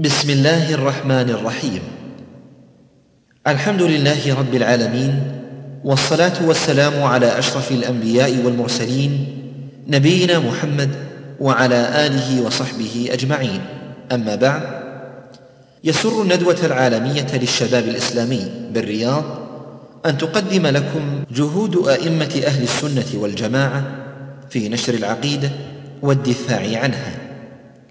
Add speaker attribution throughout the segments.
Speaker 1: بسم الله الرحمن الرحيم الحمد لله رب العالمين والصلاه والسلام على اشرف الانبياء والمرسلين نبينا محمد وعلى اله وصحبه اجمعين اما بعد يسر الندوه العالميه للشباب الاسلامي بالرياض ان تقدم لكم جهود ائمه أهل السنة والجماعه في نشر العقيده والدفاع عنها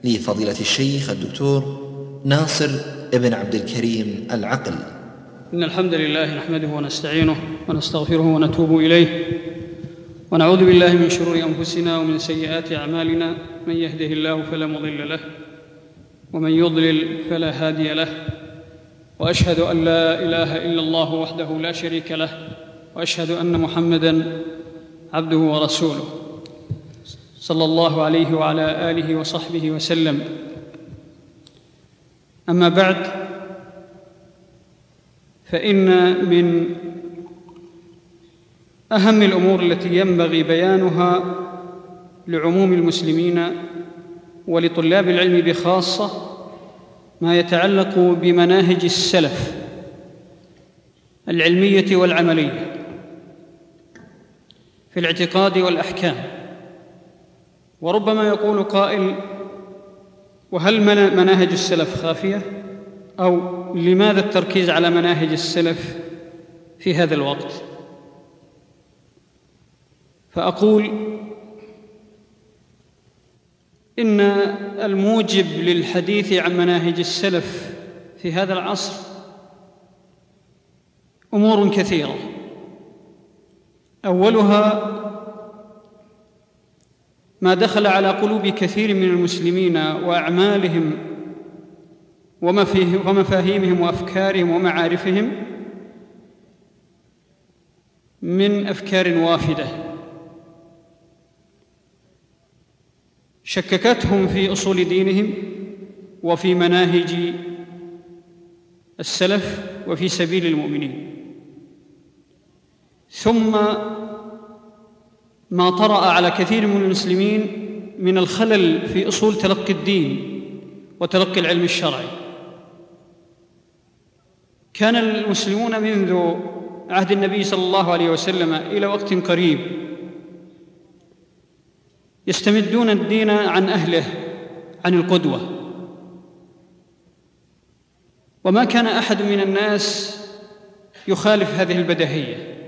Speaker 1: لفضيله الشيخ الدكتور ناصر ابن عبد الكريم العقل.
Speaker 2: إن الحمد لله نحمده ونستعينه ونستغفره ونتوب إليه. ونعوذ بالله من شرور أنفسنا ومن سيئات أعمالنا. من يهده الله فلا مضل له ومن يضلل فلا هادي له. وأشهد أن لا إله إلا الله وحده لا شريك له وأشهد أن محمدا عبده ورسوله. صلى الله عليه وعلى آله وصحبه وسلم. أما بعد فإن من أهم الأمور التي ينبغي بيانها لعموم المسلمين ولطلاب العلم بخاصة ما يتعلق بمناهج السلف العلمية والعملية في الاعتقاد والأحكام. وربما يقول قائل وهل مناهج السلف خافية؟ أو لماذا التركيز على مناهج السلف في هذا الوقت؟ فأقول إن الموجب للحديث عن مناهج السلف في هذا العصر أمور كثيرة. أولها ما دخل على قلوب كثير من المسلمين وأعمالهم ومفاهيمهم وأفكارهم ومعارفهم من أفكار وافدة. شككتهم في أصول دينهم وفي مناهج السلف وفي سبيل المؤمنين. ثم ما طرأ على كثير من المسلمين من الخلل في أصول تلقي الدين وتلقي العلم الشرعي. كان المسلمون منذ عهد النبي صلى الله عليه وسلم إلى وقت قريب يستمدون الدين عن أهله عن القدوة. وما كان أحد من الناس يخالف هذه البديهيه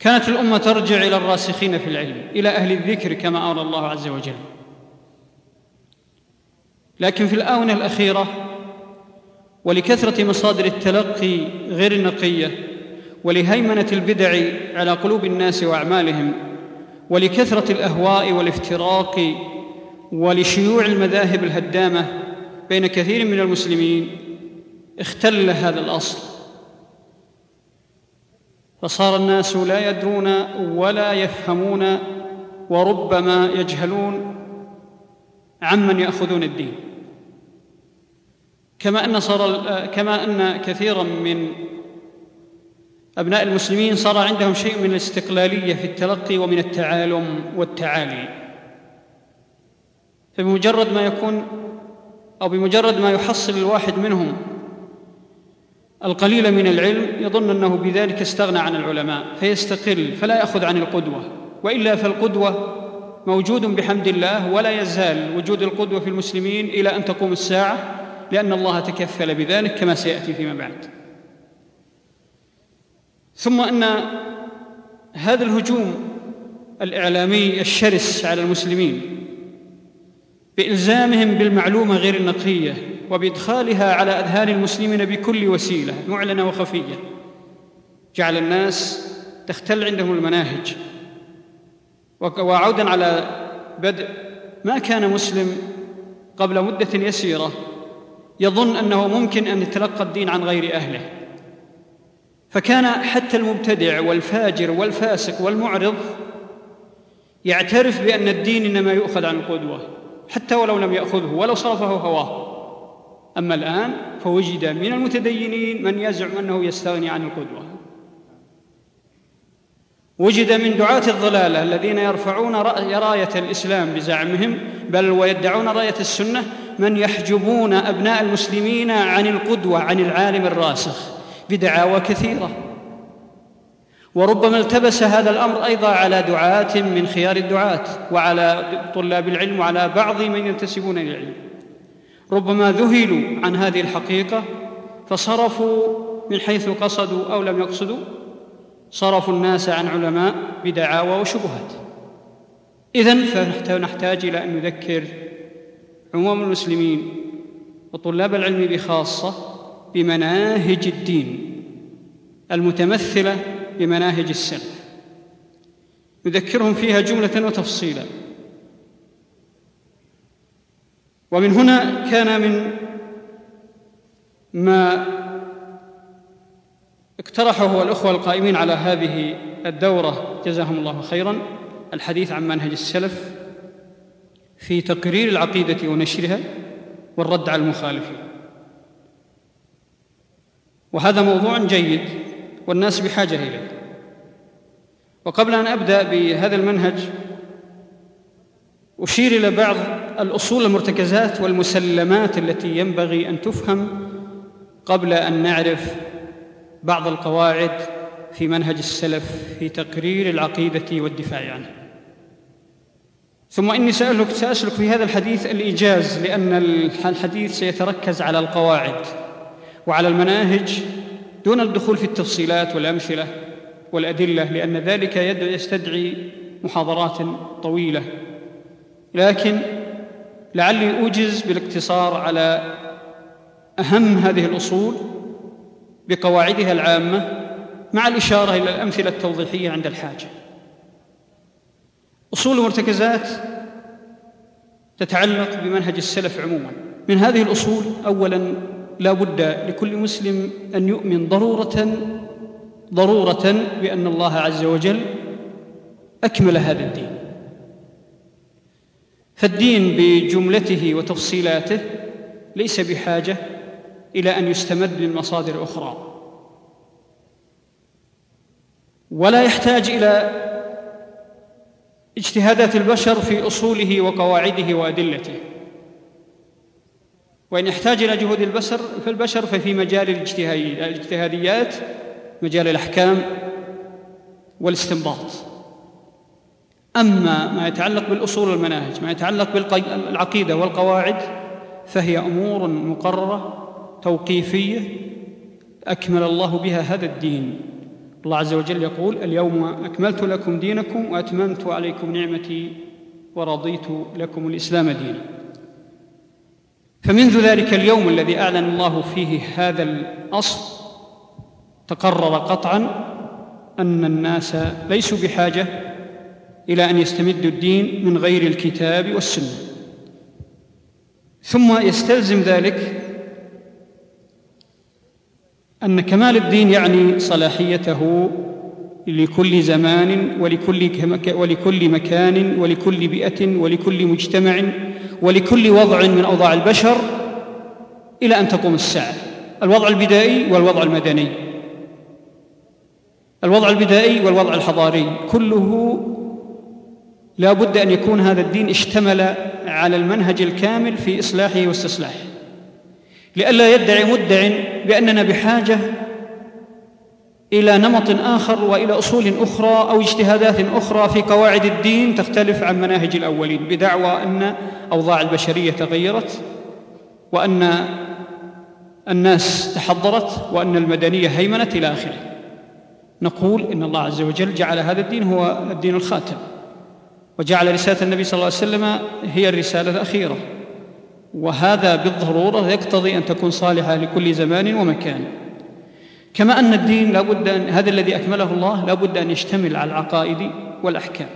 Speaker 2: كانت الأمة ترجع إلى الراسخين في العلم إلى أهل الذكر كما أمر الله عز وجل. لكن في الآونة الأخيرة ولكثرة مصادر التلقي غير النقية ولهيمنة البدع على قلوب الناس وأعمالهم ولكثرة الأهواء والافتراق ولشيوع المذاهب الهدامة بين كثير من المسلمين اختل هذا الأصل. فصار الناس لا يدرون ولا يفهمون وربما يجهلون عمن يأخذون الدين. كما أن صار كما أن كثيرا من أبناء المسلمين صار عندهم شيء من الاستقلالية في التلقي ومن التعالم والتعالي. فبمجرد ما يكون أو بمجرد ما يحصل الواحد منهم القليل من العلم يظن أنه بذلك استغنى عن العلماء فيستقل فلا يأخذ عن القدوة. وإلا فالقدوة موجود بحمد الله ولا يزال وجود القدوة في المسلمين إلى أن تقوم الساعة لأن الله تكفل بذلك كما سيأتي فيما بعد. ثم أن هذا الهجوم الإعلامي الشرس على المسلمين بإلزامهم بالمعلومة غير النقية وبإدخالها على أذهان المسلمين بكل وسيلة معلنة وخفية. جعل الناس تختل عندهم المناهج. وعودا على بدء ما كان مسلم قبل مدة يسيرة يظن أنه ممكن أن يتلقى الدين عن غير أهله. فكان حتى المبتدع والفاجر والفاسق والمعرض يعترف بأن الدين إنما يؤخذ عن القدوة حتى ولو لم يأخذه ولو صرفه هواه. أما الآن فوجد من المتدينين من يزعم أنه يستغني عن القدوة. وجد من دعاة الضلالة الذين يرفعون راية الإسلام بزعمهم بل ويدعون راية السنة من يحجبون أبناء المسلمين عن القدوة عن العالم الراسخ بدعاوى كثيرة. وربما التبس هذا الأمر أيضا على دعاة من خيار الدعاة وعلى طلاب العلم وعلى بعض من ينتسبون إلى العلم. ربما ذهلوا عن هذه الحقيقة فصرفوا من حيث قصدوا أو لم يقصدوا صرفوا الناس عن علماء بدعاوى وشبهات. إذن فنحتاج إلى أن نذكر عموم المسلمين وطلاب العلم بخاصة بمناهج الدين المتمثلة بمناهج السلف. نذكرهم فيها جملة وتفصيلا. ومن هنا كان من ما اقترحه الأخوة القائمين على هذه الدورة جزاهم الله خيرا الحديث عن منهج السلف في تقرير العقيدة ونشرها والرد على المخالفين. وهذا موضوع جيد والناس بحاجة إليه. وقبل أن أبدأ بهذا المنهج أشير إلى بعض الأصول المرتكزات والمسلمات التي ينبغي أن تفهم قبل أن نعرف بعض القواعد في منهج السلف في تقرير العقيدة والدفاع عنها ثم إني سألك سأسلك في هذا الحديث الإيجاز لأن الحديث سيتركز على القواعد وعلى المناهج دون الدخول في التفصيلات والأمثلة والأدلة لأن ذلك يستدعي محاضرات طويلة. لكن لعلي أوجز بالاقتصار على أهم هذه الأصول بقواعدها العامة مع الإشارة إلى الأمثلة التوضيحية عند الحاجة. أصول المرتكزات تتعلق بمنهج السلف عموما. من هذه الأصول اولا لا بد لكل مسلم أن يؤمن ضرورة ضرورة بأن الله عز وجل أكمل هذا الدين. فالدين بجملته وتفصيلاته ليس بحاجة إلى أن يستمد من مصادر أخرى. ولا يحتاج إلى اجتهادات البشر في أصوله وقواعده وأدلته. وإن يحتاج إلى جهود البشر فالبشر ففي مجال الاجتهاديات مجال الأحكام والاستنباط. أما ما يتعلق بالأصول والمناهج ما يتعلق بالعقيده والقواعد فهي أمور مقررة توقيفية أكمل الله بها هذا الدين. الله عز وجل يقول اليوم أكملت لكم دينكم وأتممت عليكم نعمتي ورضيت لكم الإسلام دينا. فمنذ ذلك اليوم الذي أعلن الله فيه هذا الأصل تقرر قطعا أن الناس ليسوا بحاجة إلى أن يستمدوا الدين من غير الكتاب والسنة. ثم يستلزم ذلك أن كمال الدين يعني صلاحيته لكل زمان ولكل ولكل مكان ولكل بيئة ولكل مجتمع ولكل وضع من أوضاع البشر إلى أن تقوم الساعة. الوضع البدائي والوضع المدني. الوضع البدائي والوضع الحضاري كله لا بد أن يكون هذا الدين اشتمل على المنهج الكامل في إصلاحه واستصلاحه. لئلا يدعي مدع بأننا بحاجة إلى نمط آخر وإلى أصول أخرى أو اجتهادات أخرى في قواعد الدين تختلف عن مناهج الأولين بدعوى أن أوضاع البشرية تغيرت وأن الناس تحضرت وأن المدنية هيمنت إلى آخره. نقول إن الله عز وجل جعل هذا الدين هو الدين الخاتم. وجعل رسالة النبي صلى الله عليه وسلم هي الرسالة الأخيرة. وهذا بالضرورة يقتضي أن تكون صالحة لكل زمان ومكان. كما أن الدين لابد ان هذا الذي أكمله الله لابد أن يشتمل على العقائد والأحكام.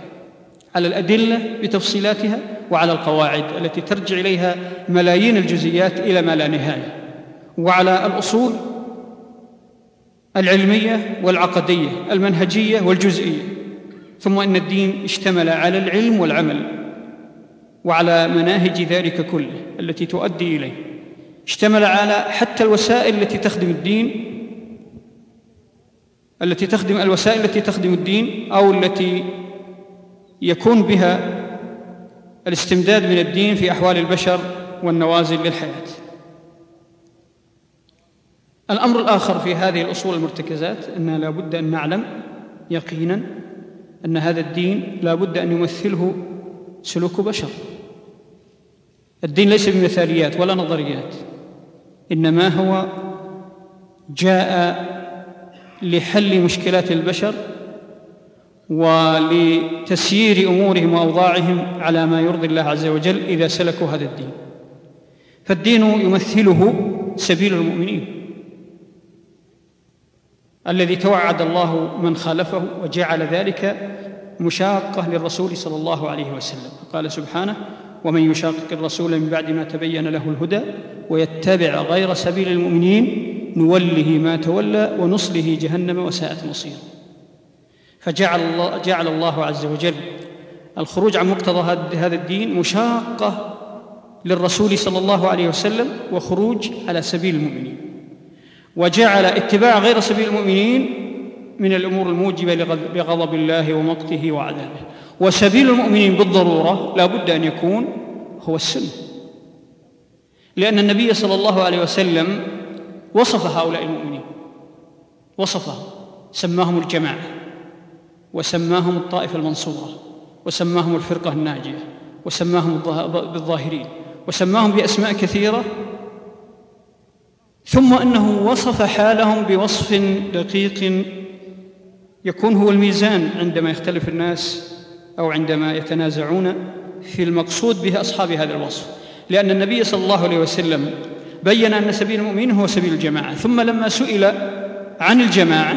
Speaker 2: على الأدلة بتفصيلاتها وعلى القواعد التي ترجع إليها ملايين الجزئيات إلى ما لا نهاية. وعلى الأصول العلمية والعقدية المنهجية والجزئية. ثم أن الدين اشتمل على العلم والعمل وعلى مناهج ذلك كله التي تؤدي إليه. اشتمل على حتى الوسائل التي تخدم الدين التي تخدم الوسائل التي تخدم الدين أو التي يكون بها الاستمداد من الدين في أحوال البشر والنوازل للحياة. الأمر الآخر في هذه الأصول المرتكزات أن لا بد أن نعلم يقينا أن هذا الدين لا بد أن يمثله سلوك بشر. الدين ليس بمثاليات ولا نظريات إنما هو جاء لحل مشكلات البشر ولتسيير أمورهم وأوضاعهم على ما يرضي الله عز وجل إذا سلكوا هذا الدين. فالدين يمثله سبيل المؤمنين. الذي توعد الله من خالفه وجعل ذلك مشاقة للرسول صلى الله عليه وسلم. قال سبحانه ومن يشاقق الرسول من بعد ما تبين له الهدى ويتبع غير سبيل المؤمنين نوله ما تولى ونصله جهنم وساءت مصيرا فجعل الله, جعل الله عز وجل الخروج عن مقتضى هذا الدين مشاقة للرسول صلى الله عليه وسلم وخروج على سبيل المؤمنين. وجعل اتباع غير سبيل المؤمنين من الأمور الموجبة لغضب الله ومقته وعذابه. وسبيل المؤمنين بالضرورة لا بد أن يكون هو السنة لأن النبي صلى الله عليه وسلم وصف هؤلاء المؤمنين. وصفهم سماهم الجماعة وسماهم الطائفة المنصورة وسماهم الفرقة الناجية وسماهم بالظاهرين وسماهم بأسماء كثيرة ثم أنه وصف حالهم بوصف دقيق يكون هو الميزان عندما يختلف الناس أو عندما يتنازعون في المقصود به أصحاب هذا الوصف. لأن النبي صلى الله عليه وسلم بين أن سبيل المؤمنين هو سبيل الجماعة ثم لما سئل عن الجماعة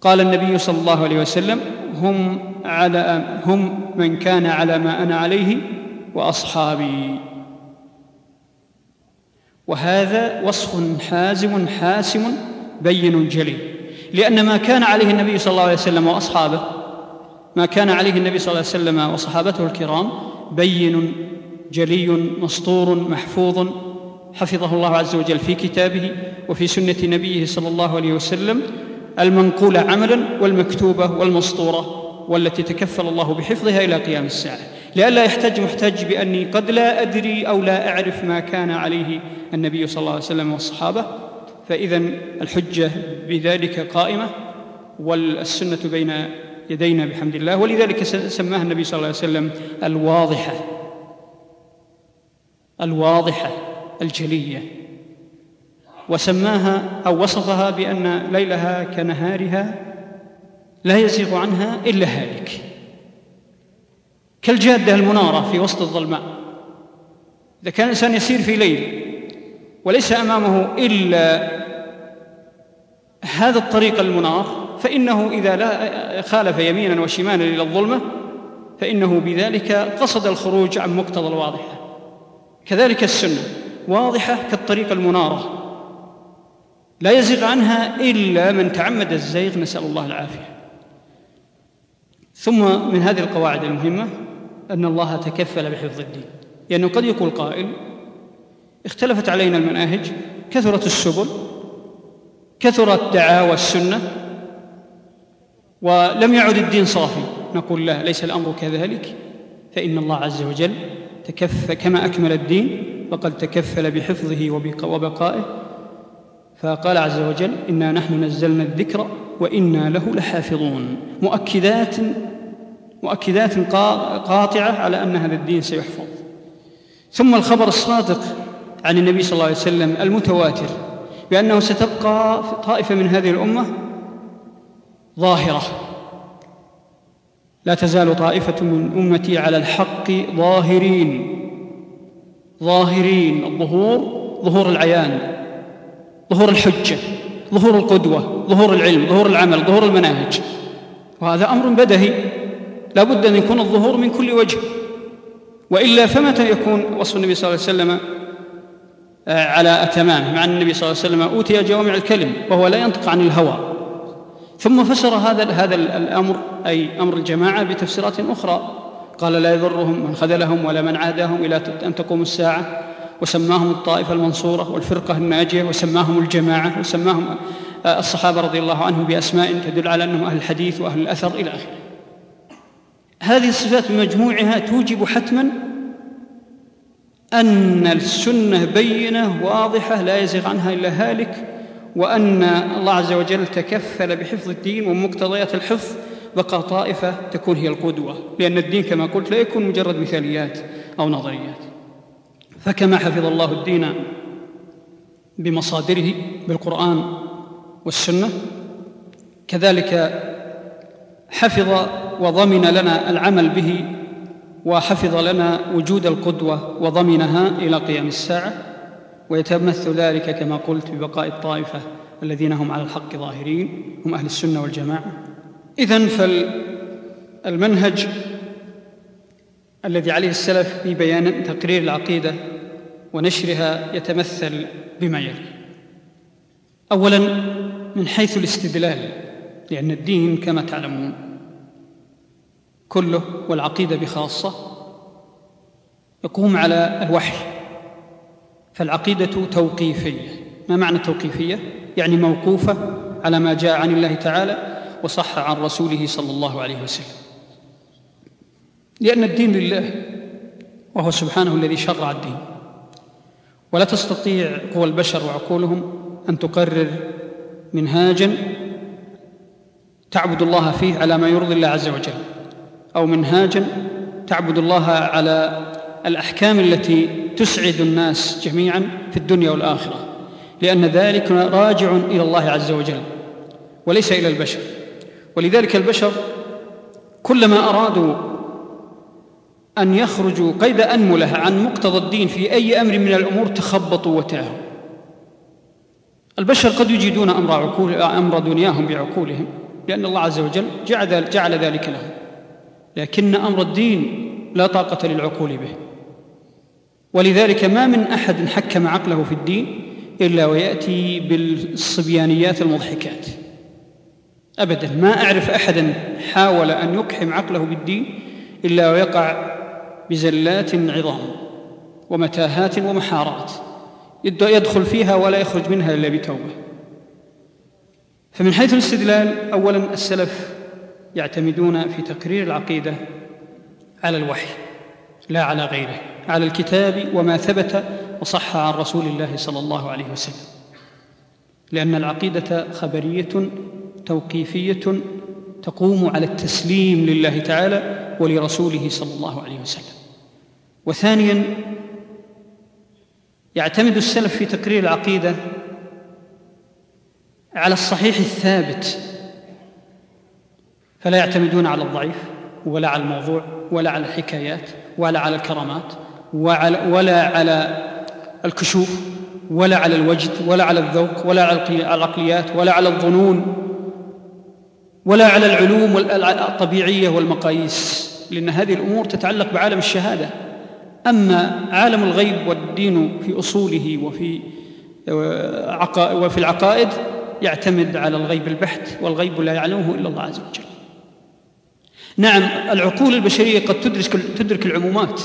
Speaker 2: قال النبي صلى الله عليه وسلم هم على هم من كان على ما أنا عليه وأصحابي. وهذا وصف حازم حاسم بين جلي. لأن ما كان عليه النبي صلى الله عليه وسلم وأصحابه ما كان عليه النبي صلى الله عليه وسلم وصحابته الكرام بين جلي مسطور محفوظ حفظه الله عز وجل في كتابه وفي سنة نبيه صلى الله عليه وسلم المنقوله عملا والمكتوبة والمسطورة والتي تكفل الله بحفظها إلى قيام الساعة. لئلا يحتج محتج بأني قد لا أدري أو لا أعرف ما كان عليه النبي صلى الله عليه وسلم والصحابة. فاذا الحجة بذلك قائمة والسنة بين يدينا بحمد الله. ولذلك سماها النبي صلى الله عليه وسلم الواضحة الواضحة الجلية. وسماها أو وصفها بأن ليلها كنهارها لا يزيغ عنها إلا هالك. كالجادة المنارة في وسط الظلماء. إذا كان الإنسان يسير في ليل وليس أمامه إلا هذا الطريق المنار فإنه إذا لا خالف يمينا وشمالا إلى الظلمة فإنه بذلك قصد الخروج عن مقتضى الواضحة. كذلك السنة واضحة كالطريق المنارة. لا يزيغ عنها إلا من تعمد الزيغ نسأل الله العافية. ثم من هذه القواعد المهمة أن الله تكفل بحفظ الدين. لأنه قد يقول قائل اختلفت علينا المناهج كثرت السبل كثرت دعاوى السنة ولم يعد الدين صافي. نقول لا ليس الأمر كذلك. فإن الله عز وجل تكف كما أكمل الدين فقد تكفل بحفظه وبقائه. فقال عز وجل إنا نحن نزلنا الذكر وإنا له لحافظون. مؤكدات مؤكدات قاطعة على ان هذا الدين سيحفظ. ثم الخبر الصادق عن النبي صلى الله عليه وسلم المتواتر بأنه ستبقى طائفة من هذه الأمة ظاهرة. لا تزال طائفة من أمتي على الحق ظاهرين. ظاهرين. الظهور ظهور العيان ظهور الحجة ظهور القدوة ظهور العلم ظهور العمل ظهور المناهج. وهذا أمر بدهي. لا بد أن يكون الظهور من كل وجه. وإلا فمتى يكون وصف النبي صلى الله عليه وسلم آه، على أتمامه مع أن النبي صلى الله عليه وسلم أوتي جوامع الكلم وهو لا ينطق عن الهوى. ثم فسر هذا هذا الأمر أي أمر الجماعة بتفسيرات أخرى. قال لا يضرهم من خذلهم ولا من عاداهم إلى أن تقوم الساعة. وسماهم الطائفة المنصورة والفرقة الناجية وسماهم الجماعة وسماهم آه، الصحابة رضي الله عنهم بأسماء تدل على أنهم أهل الحديث وأهل الأثر إلى آخره. هذه الصفات بمجموعها توجب حتما أن السنة بينة واضحة لا يزيغ عنها إلا هالك وأن الله عز وجل تكفل بحفظ الدين ومقتضيات الحفظ بقى طائفة تكون هي القدوة لأن الدين كما قلت لا يكون مجرد مثاليات أو نظريات. فكما حفظ الله الدين بمصادره بالقرآن والسنة كذلك حفظ وضمن لنا العمل به وحفظ لنا وجود القدوة وضمنها إلى قيام الساعة ويتمثل ذلك كما قلت ببقاء الطائفة الذين هم على الحق ظاهرين هم أهل السنة والجماعة. إذن فالمنهج الذي عليه السلف في بيان تقرير العقيدة ونشرها يتمثل بما يلي. اولا من حيث الاستدلال لأن الدين كما تعلمون كله والعقيدة بخاصة يقوم على الوحي فالعقيدة توقيفية. ما معنى توقيفية؟ يعني موقوفة على ما جاء عن الله تعالى وصح عن رسوله صلى الله عليه وسلم. لأن الدين لله وهو سبحانه الذي شرع الدين. ولا تستطيع قوى البشر وعقولهم أن تقرر منهاجا تعبد الله فيه على ما يرضي الله عز وجل. أو منهاجا تعبد الله على الأحكام التي تسعد الناس جميعا في الدنيا والآخرة. لأن ذلك راجع إلى الله عز وجل وليس إلى البشر. ولذلك البشر كلما أرادوا أن يخرجوا قيد أنملة عن مقتضى الدين في أي أمر من الأمور تخبطوا وتاهوا البشر قد يجيدون أمر عقول أمر دنياهم بعقولهم. لأن الله عز وجل جعل جعل ذلك لهم لكن أمر الدين لا طاقة للعقول به. ولذلك ما من أحد حكم عقله في الدين إلا ويأتي بالصبيانيات المضحكات. ابدا ما أعرف احدا حاول أن يقحم عقله بالدين إلا ويقع بزلات عظام ومتاهات ومحارات. يدخل فيها ولا يخرج منها إلا بتوبة. فمن حيث الاستدلال اولا السلف يعتمدون في تقرير العقيدة على الوحي لا على غيره على الكتاب وما ثبت وصح عن رسول الله صلى الله عليه وسلم. لأن العقيدة خبرية توقيفية تقوم على التسليم لله تعالى ولرسوله صلى الله عليه وسلم. وثانيا يعتمد السلف في تقرير العقيدة على الصحيح الثابت. فلا يعتمدون على الضعيف ولا على الموضوع ولا على الحكايات ولا على الكرامات ولا على الكشوف ولا على الوجد ولا على الذوق ولا على العقليات ولا على الظنون ولا على العلوم الطبيعية والمقاييس. لأن هذه الأمور تتعلق بعالم الشهادة. أما عالم الغيب والدين في أصوله وفي وفي العقائد يعتمد على الغيب البحت والغيب لا يعلمه إلا الله عز وجل. نعم العقول البشرية قد تدرك تدرك العمومات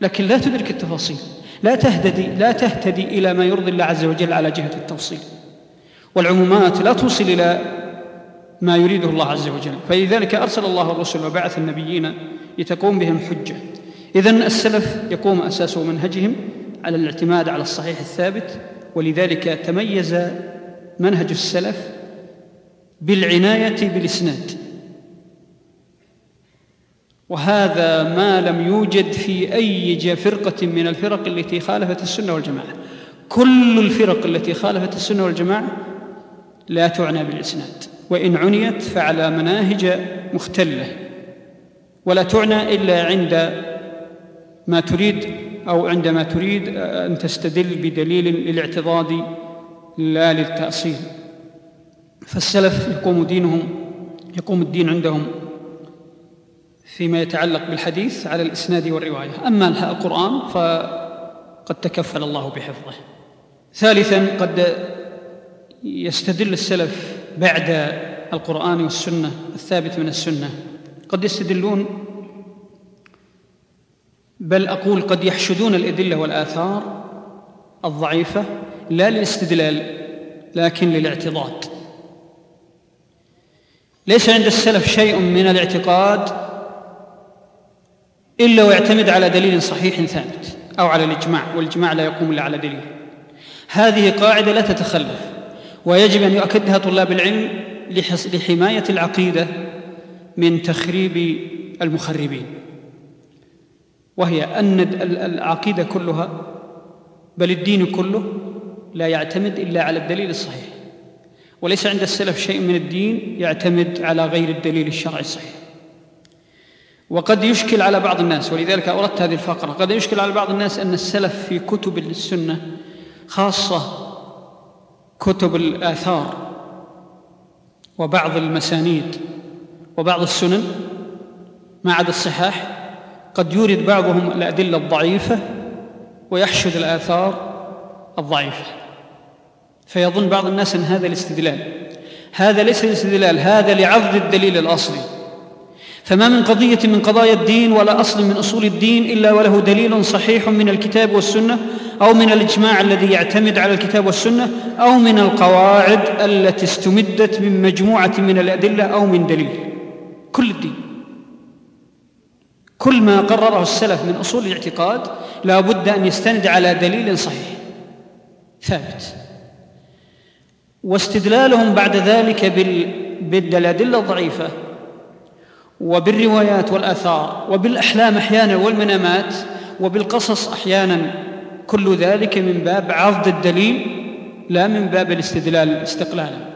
Speaker 2: لكن لا تدرك التفاصيل لا تهتدي لا تهتدي إلى ما يرضي الله عز وجل على جهة التفصيل والعمومات لا توصل إلى ما يريده الله عز وجل. فلذلك أرسل الله الرسل وبعث النبيين لتقوم بهم حجة. اذا السلف يقوم أساس منهجهم على الاعتماد على الصحيح الثابت ولذلك تميز منهج السلف بالعناية بالإسناد. وهذا ما لم يوجد في أي فرقة من الفرق التي خالفت السنة والجماعة. كل الفرق التي خالفت السنة والجماعة لا تعنى بالإسناد. وإن عنيت فعلى مناهج مختلة. ولا تعنى إلا عند ما تريد أو عندما تريد أن تستدل بدليل للاعتضاد لا للتأصيل. فالسلف يقوم دينهم يقوم الدين عندهم فيما يتعلق بالحديث على الإسناد والرواية. أما القرآن فقد تكفل الله بحفظه. ثالثا قد يستدل السلف بعد القرآن والسنة الثابت من السنة. قد يستدلون بل أقول قد يحشدون الإدلة والآثار الضعيفة لا للاستدلال لكن للاعتضاد. ليس عند السلف شيء من الاعتقاد إلا ويعتمد على دليل صحيح ثابت أو على الإجماع والإجماع لا يقوم إلا على دليل. هذه قاعدة لا تتخلف ويجب أن يؤكدها طلاب العلم لحماية العقيدة من تخريب المخربين. وهي أن العقيدة كلها بل الدين كله لا يعتمد إلا على الدليل الصحيح. وليس عند السلف شيء من الدين يعتمد على غير الدليل الشرعي الصحيح. وقد يشكل على بعض الناس ولذلك أوردت هذه الفقرة قد يشكل على بعض الناس أن السلف في كتب السنة خاصة كتب الآثار وبعض المسانيد وبعض السنن ما عدا الصحاح قد يورد بعضهم الأدلة الضعيفة ويحشد الآثار الضعيفة. فيظن بعض الناس أن هذا الاستدلال هذا ليس الاستدلال هذا لعضد الدليل الأصلي. فما من قضية من قضايا الدين ولا أصل من أصول الدين إلا وله دليل صحيح من الكتاب والسنة أو من الإجماع الذي يعتمد على الكتاب والسنة أو من القواعد التي استمدت من مجموعة من الأدلة أو من دليل. كل الدين. كل ما قرره السلف من أصول الاعتقاد لا بد أن يستند على دليل صحيح ثابت. واستدلالهم بعد ذلك بالادله الضعيفة وبالروايات والآثار وبالأحلام أحيانا والمنامات وبالقصص أحيانا كل ذلك من باب عرض الدليل لا من باب الاستدلال استقلالا.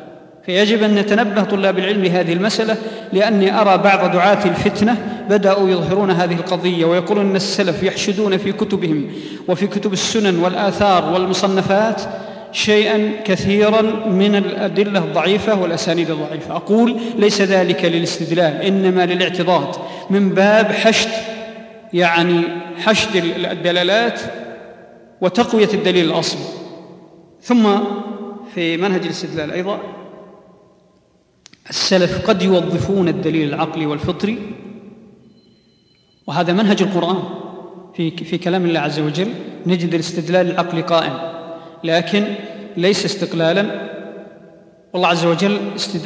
Speaker 2: فيجب أن نتنبه طلاب العلم لهذه المسألة لأني أرى بعض دعاة الفتنة بدأوا يظهرون هذه القضية ويقولون أن السلف يحشدون في كتبهم وفي كتب السنن والآثار والمصنفات شيئا كثيرا من الأدلة الضعيفة والأسانيد الضعيفة. أقول ليس ذلك للاستدلال إنما للاعتضاد. من باب حشد يعني حشد الدلالات وتقوية الدليل الاصلي ثم في منهج الاستدلال أيضا السلف قد يوظفون الدليل العقلي والفطري وهذا منهج القرآن. في في كلام الله عز وجل نجد الاستدلال العقلي قائم لكن ليس استقلالا. والله عز وجل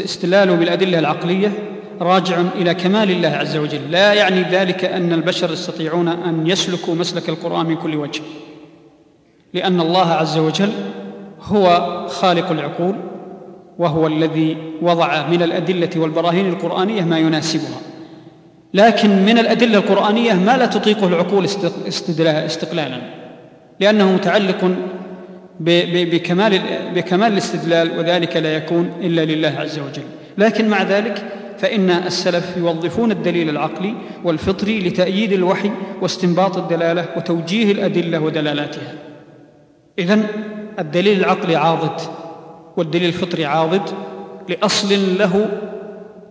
Speaker 2: استدلاله بالأدلة العقلية راجع إلى كمال الله عز وجل. لا يعني ذلك أن البشر يستطيعون أن يسلكوا مسلك القرآن من كل وجه لأن الله عز وجل هو خالق العقول. وهو الذي وضع من الأدلة والبراهين القرآنية ما يناسبها. لكن من الأدلة القرآنية ما لا تطيقه العقول استقلالا. لأنه متعلق بكمال بكمال الاستدلال وذلك لا يكون إلا لله عز وجل. لكن مع ذلك فإن السلف يوظفون الدليل العقلي والفطري لتأييد الوحي واستنباط الدلالة وتوجيه الأدلة ودلالاتها. إذن الدليل العقلي عاضد. والدليل الفطري عاضد لأصل له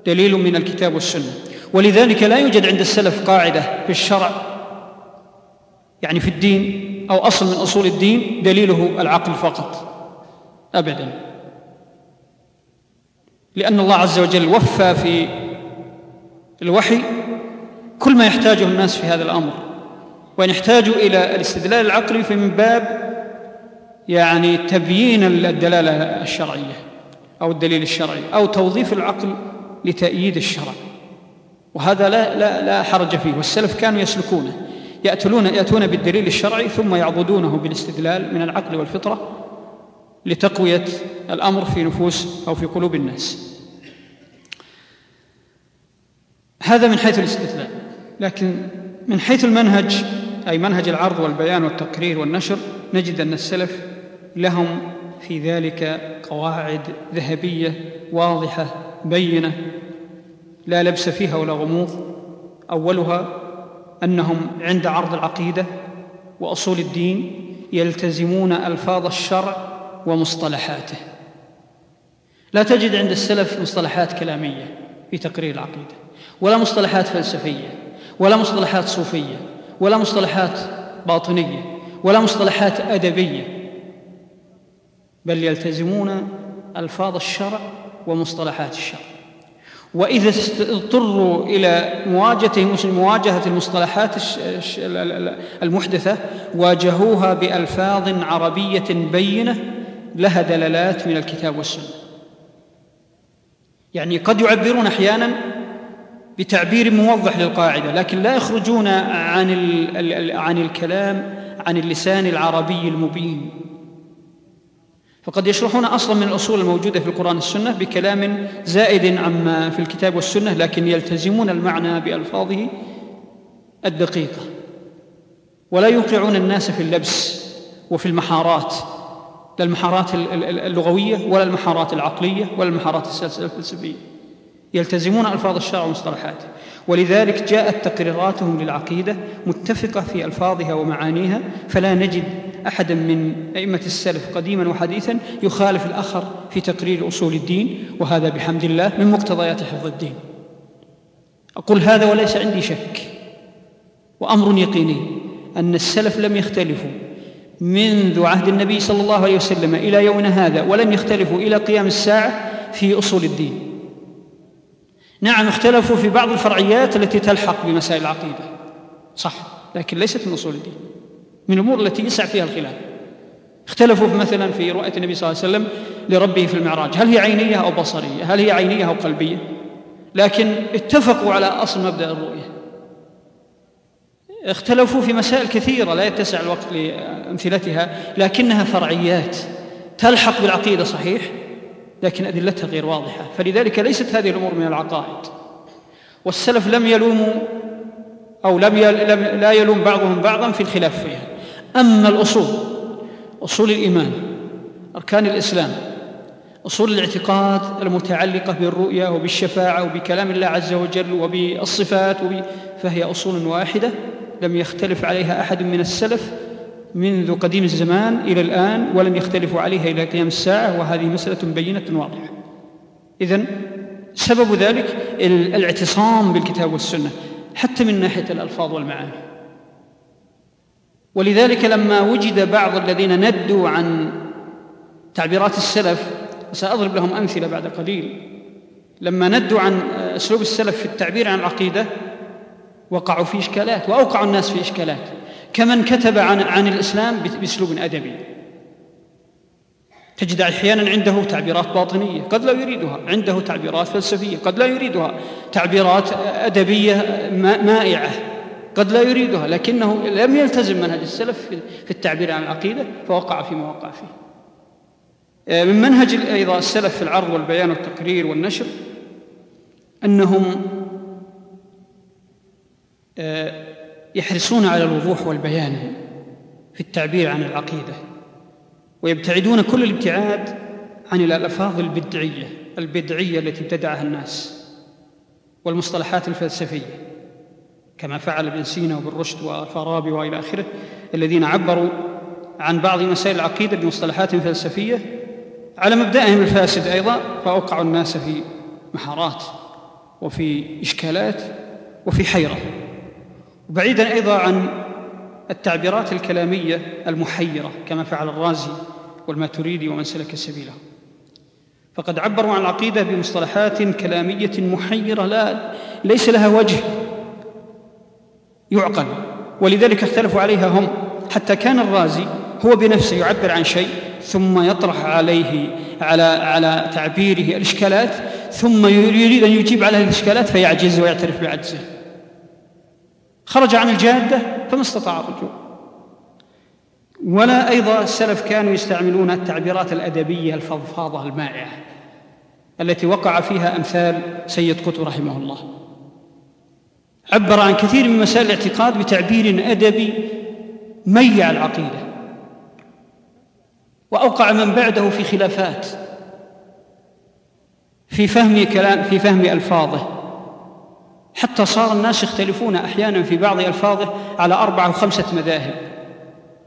Speaker 2: دليل من الكتاب والسنة. ولذلك لا يوجد عند السلف قاعدة في الشرع يعني في الدين أو أصل من أصول الدين دليله العقل فقط ابدا. لأن الله عز وجل وفى في الوحي كل ما يحتاجه الناس في هذا الأمر. وان يحتاجوا إلى الاستدلال العقلي فمن باب يعني تبيين الدلالة الشرعية أو الدليل الشرعي أو توظيف العقل لتأييد الشرع. وهذا لا لا لا حرج فيه. والسلف كانوا يسلكونه. يأتون يأتون بالدليل الشرعي ثم يعضدونه بالاستدلال من العقل والفطرة لتقوية الأمر في نفوس أو في قلوب الناس. هذا من حيث الاستدلال. لكن من حيث المنهج أي منهج العرض والبيان والتقرير والنشر نجد أن السلف لهم في ذلك قواعد ذهبية واضحة بينة لا لبس فيها ولا غموض. أولها أنهم عند عرض العقيدة وأصول الدين يلتزمون ألفاظ الشرع ومصطلحاته. لا تجد عند السلف مصطلحات كلامية في تقرير العقيدة ولا مصطلحات فلسفية ولا مصطلحات صوفية ولا مصطلحات باطنية ولا مصطلحات أدبية. بل يلتزمون ألفاظ الشرع ومصطلحات الشرع. وإذا اضطروا إلى مواجهه مواجهة المصطلحات المحدثة واجهوها بألفاظ عربية بينة لها دلالات من الكتاب والسنة. يعني قد يعبرون أحيانا بتعبير موضح للقاعدة لكن لا يخرجون عن عن الكلام عن اللسان العربي المبين. فقد يشرحون أصلا من الأصول الموجودة في القرآن والسنة بكلام زائد عما في الكتاب والسنة لكن يلتزمون المعنى بألفاظه الدقيقة. ولا يوقعون الناس في اللبس وفي المحارات لا المحارات اللغوية ولا المحارات العقلية ولا المحارات الفلسفية. يلتزمون ألفاظ الشرع ومصطلحاته. ولذلك جاءت تقريراتهم للعقيدة متفقة في ألفاظها ومعانيها فلا نجد احدا من أئمة السلف قديما وحديثا يخالف الأخر في تقرير أصول الدين وهذا بحمد الله من مقتضيات حفظ الدين. أقول هذا وليس عندي شك وأمر يقيني أن السلف لم يختلفوا منذ عهد النبي صلى الله عليه وسلم إلى يومنا هذا ولم يختلفوا إلى قيام الساعة في أصول الدين. نعم اختلفوا في بعض الفرعيات التي تلحق بمسائل العقيدة صح لكن ليست من أصول الدين. من الأمور التي يسع فيها الخلاف. اختلفوا مثلا في رؤية النبي صلى الله عليه وسلم لربه في المعراج. هل هي عينية أو بصرية؟ هل هي عينية أو قلبية؟ لكن اتفقوا على أصل مبدأ الرؤية. اختلفوا في مسائل كثيرة لا يتسع الوقت لأمثلتها لكنها فرعيات تلحق بالعقيدة صحيح لكن أدلتها غير واضحة. فلذلك ليست هذه الأمور من العقائد. والسلف لم يلوموا أو لم لا يلوم بعضهم بعضا في الخلاف فيها. أما الأصول أصول الإيمان أركان الإسلام أصول الاعتقاد المتعلقة بالرؤية وبالشفاعة وبكلام الله عز وجل وبالصفات فهي أصول واحدة لم يختلف عليها أحد من السلف منذ قديم الزمان إلى الآن ولم يختلفوا عليها إلى قيام الساعة وهذه مسألة بينة واضحة. إذن سبب ذلك الاعتصام بالكتاب والسنة حتى من ناحية الألفاظ والمعاني. ولذلك لما وجد بعض الذين ندوا عن تعبيرات السلف سأضرب لهم أمثلة بعد قليل. لما ندوا عن أسلوب السلف في التعبير عن العقيدة وقعوا في إشكالات وأوقعوا الناس في إشكالات. كمن كتب عن عن الإسلام بأسلوب أدبي. تجد أحيانا عنده تعبيرات باطنية قد لا يريدها. عنده تعبيرات فلسفية قد لا يريدها. تعبيرات أدبية مائعة. قد لا يريدها لكنه لم يلتزم منهج السلف في التعبير عن العقيدة فوقع فيما وقع فيه. من منهج أيضا السلف في العرض والبيان والتقرير والنشر أنهم آه، يحرصون على الوضوح والبيان في التعبير عن العقيدة ويبتعدون كل الابتعاد عن الألفاظ البدعية البدعية التي ابتدعها الناس والمصطلحات الفلسفية. كما فعل ابن سينا وابن رشد والفارابي وإلى آخره الذين عبروا عن بعض مسائل العقيدة بمصطلحات فلسفية على مبدأهم الفاسد أيضا فاوقعوا الناس في محارات وفي إشكالات وفي حيرة. وبعيدا أيضا عن التعبيرات الكلامية المحيرة كما فعل الرازي والماتريدي ومن سلك سبيله. فقد عبروا عن العقيدة بمصطلحات كلامية محيرة لا ليس لها وجه. يعقل ولذلك اختلفوا عليها هم. حتى كان الرازي هو بنفسه يعبر عن شيء ثم يطرح عليه على على تعبيره الإشكالات ثم يريد أن يجيب على الإشكالات فيعجز ويعترف بعجزه. خرج عن الجادة فما استطاع الرجوع. ولا أيضا السلف كانوا يستعملون التعبيرات الأدبية الفضفاضة المائعة التي وقع فيها أمثال سيد قطب رحمه الله. عبر عن كثير من مسائل الاعتقاد بتعبير أدبي ميع العقيدة وأوقع من بعده في خلافات في فهم كلام في فهم ألفاظه. حتى صار الناس يختلفون أحيانا في بعض ألفاظه على أربعة وخمسه مذاهب.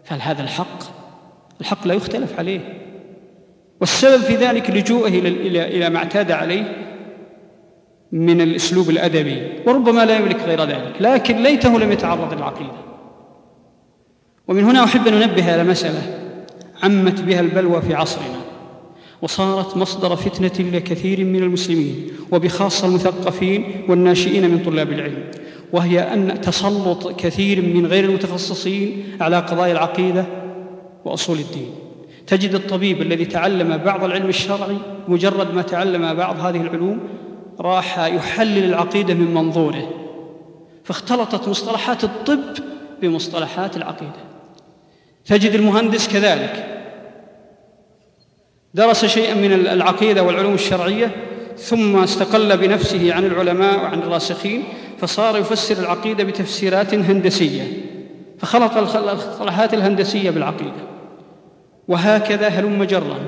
Speaker 2: فهل هذا الحق؟ الحق لا يختلف عليه. والسبب في ذلك لجوءه إلى ما اعتاد عليه من الأسلوب الأدبي وربما لا يملك غير ذلك لكن ليته لم يتعرض للعقيدة. ومن هنا أحب أن أنبه على مسألة عمت بها البلوى في عصرنا وصارت مصدر فتنة لكثير من المسلمين وبخاصة المثقفين والناشئين من طلاب العلم وهي أن تسلط كثير من غير المتخصصين على قضايا العقيدة وأصول الدين. تجد الطبيب الذي تعلم بعض العلم الشرعي مجرد ما تعلم بعض هذه العلوم راح يحلل العقيدة من منظوره فاختلطت مصطلحات الطب بمصطلحات العقيدة. تجد المهندس كذلك. درس شيئا من العقيدة والعلوم الشرعية ثم استقل بنفسه عن العلماء وعن الراسخين فصار يفسر العقيدة بتفسيرات هندسية. فخلط المصطلحات الهندسية بالعقيدة. وهكذا هلم جرا.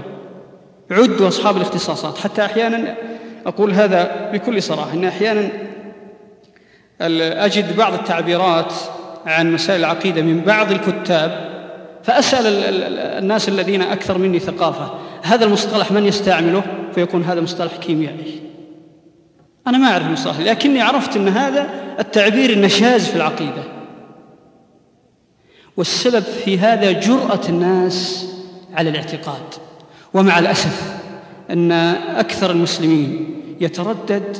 Speaker 2: عدوا أصحاب الاختصاصات حتى أحيانا أقول هذا بكل صراحة إن أحيانا أجد بعض التعبيرات عن مسائل العقيدة من بعض الكتاب فأسأل الناس الذين أكثر مني ثقافة هذا المصطلح من يستعمله؟ فيكون هذا مصطلح كيميائي. أنا ما أعرف المصطلح لكني عرفت إن هذا التعبير النشاز في العقيدة. والسبب في هذا جرأة الناس على الاعتقاد ومع الأسف أن أكثر المسلمين يتردد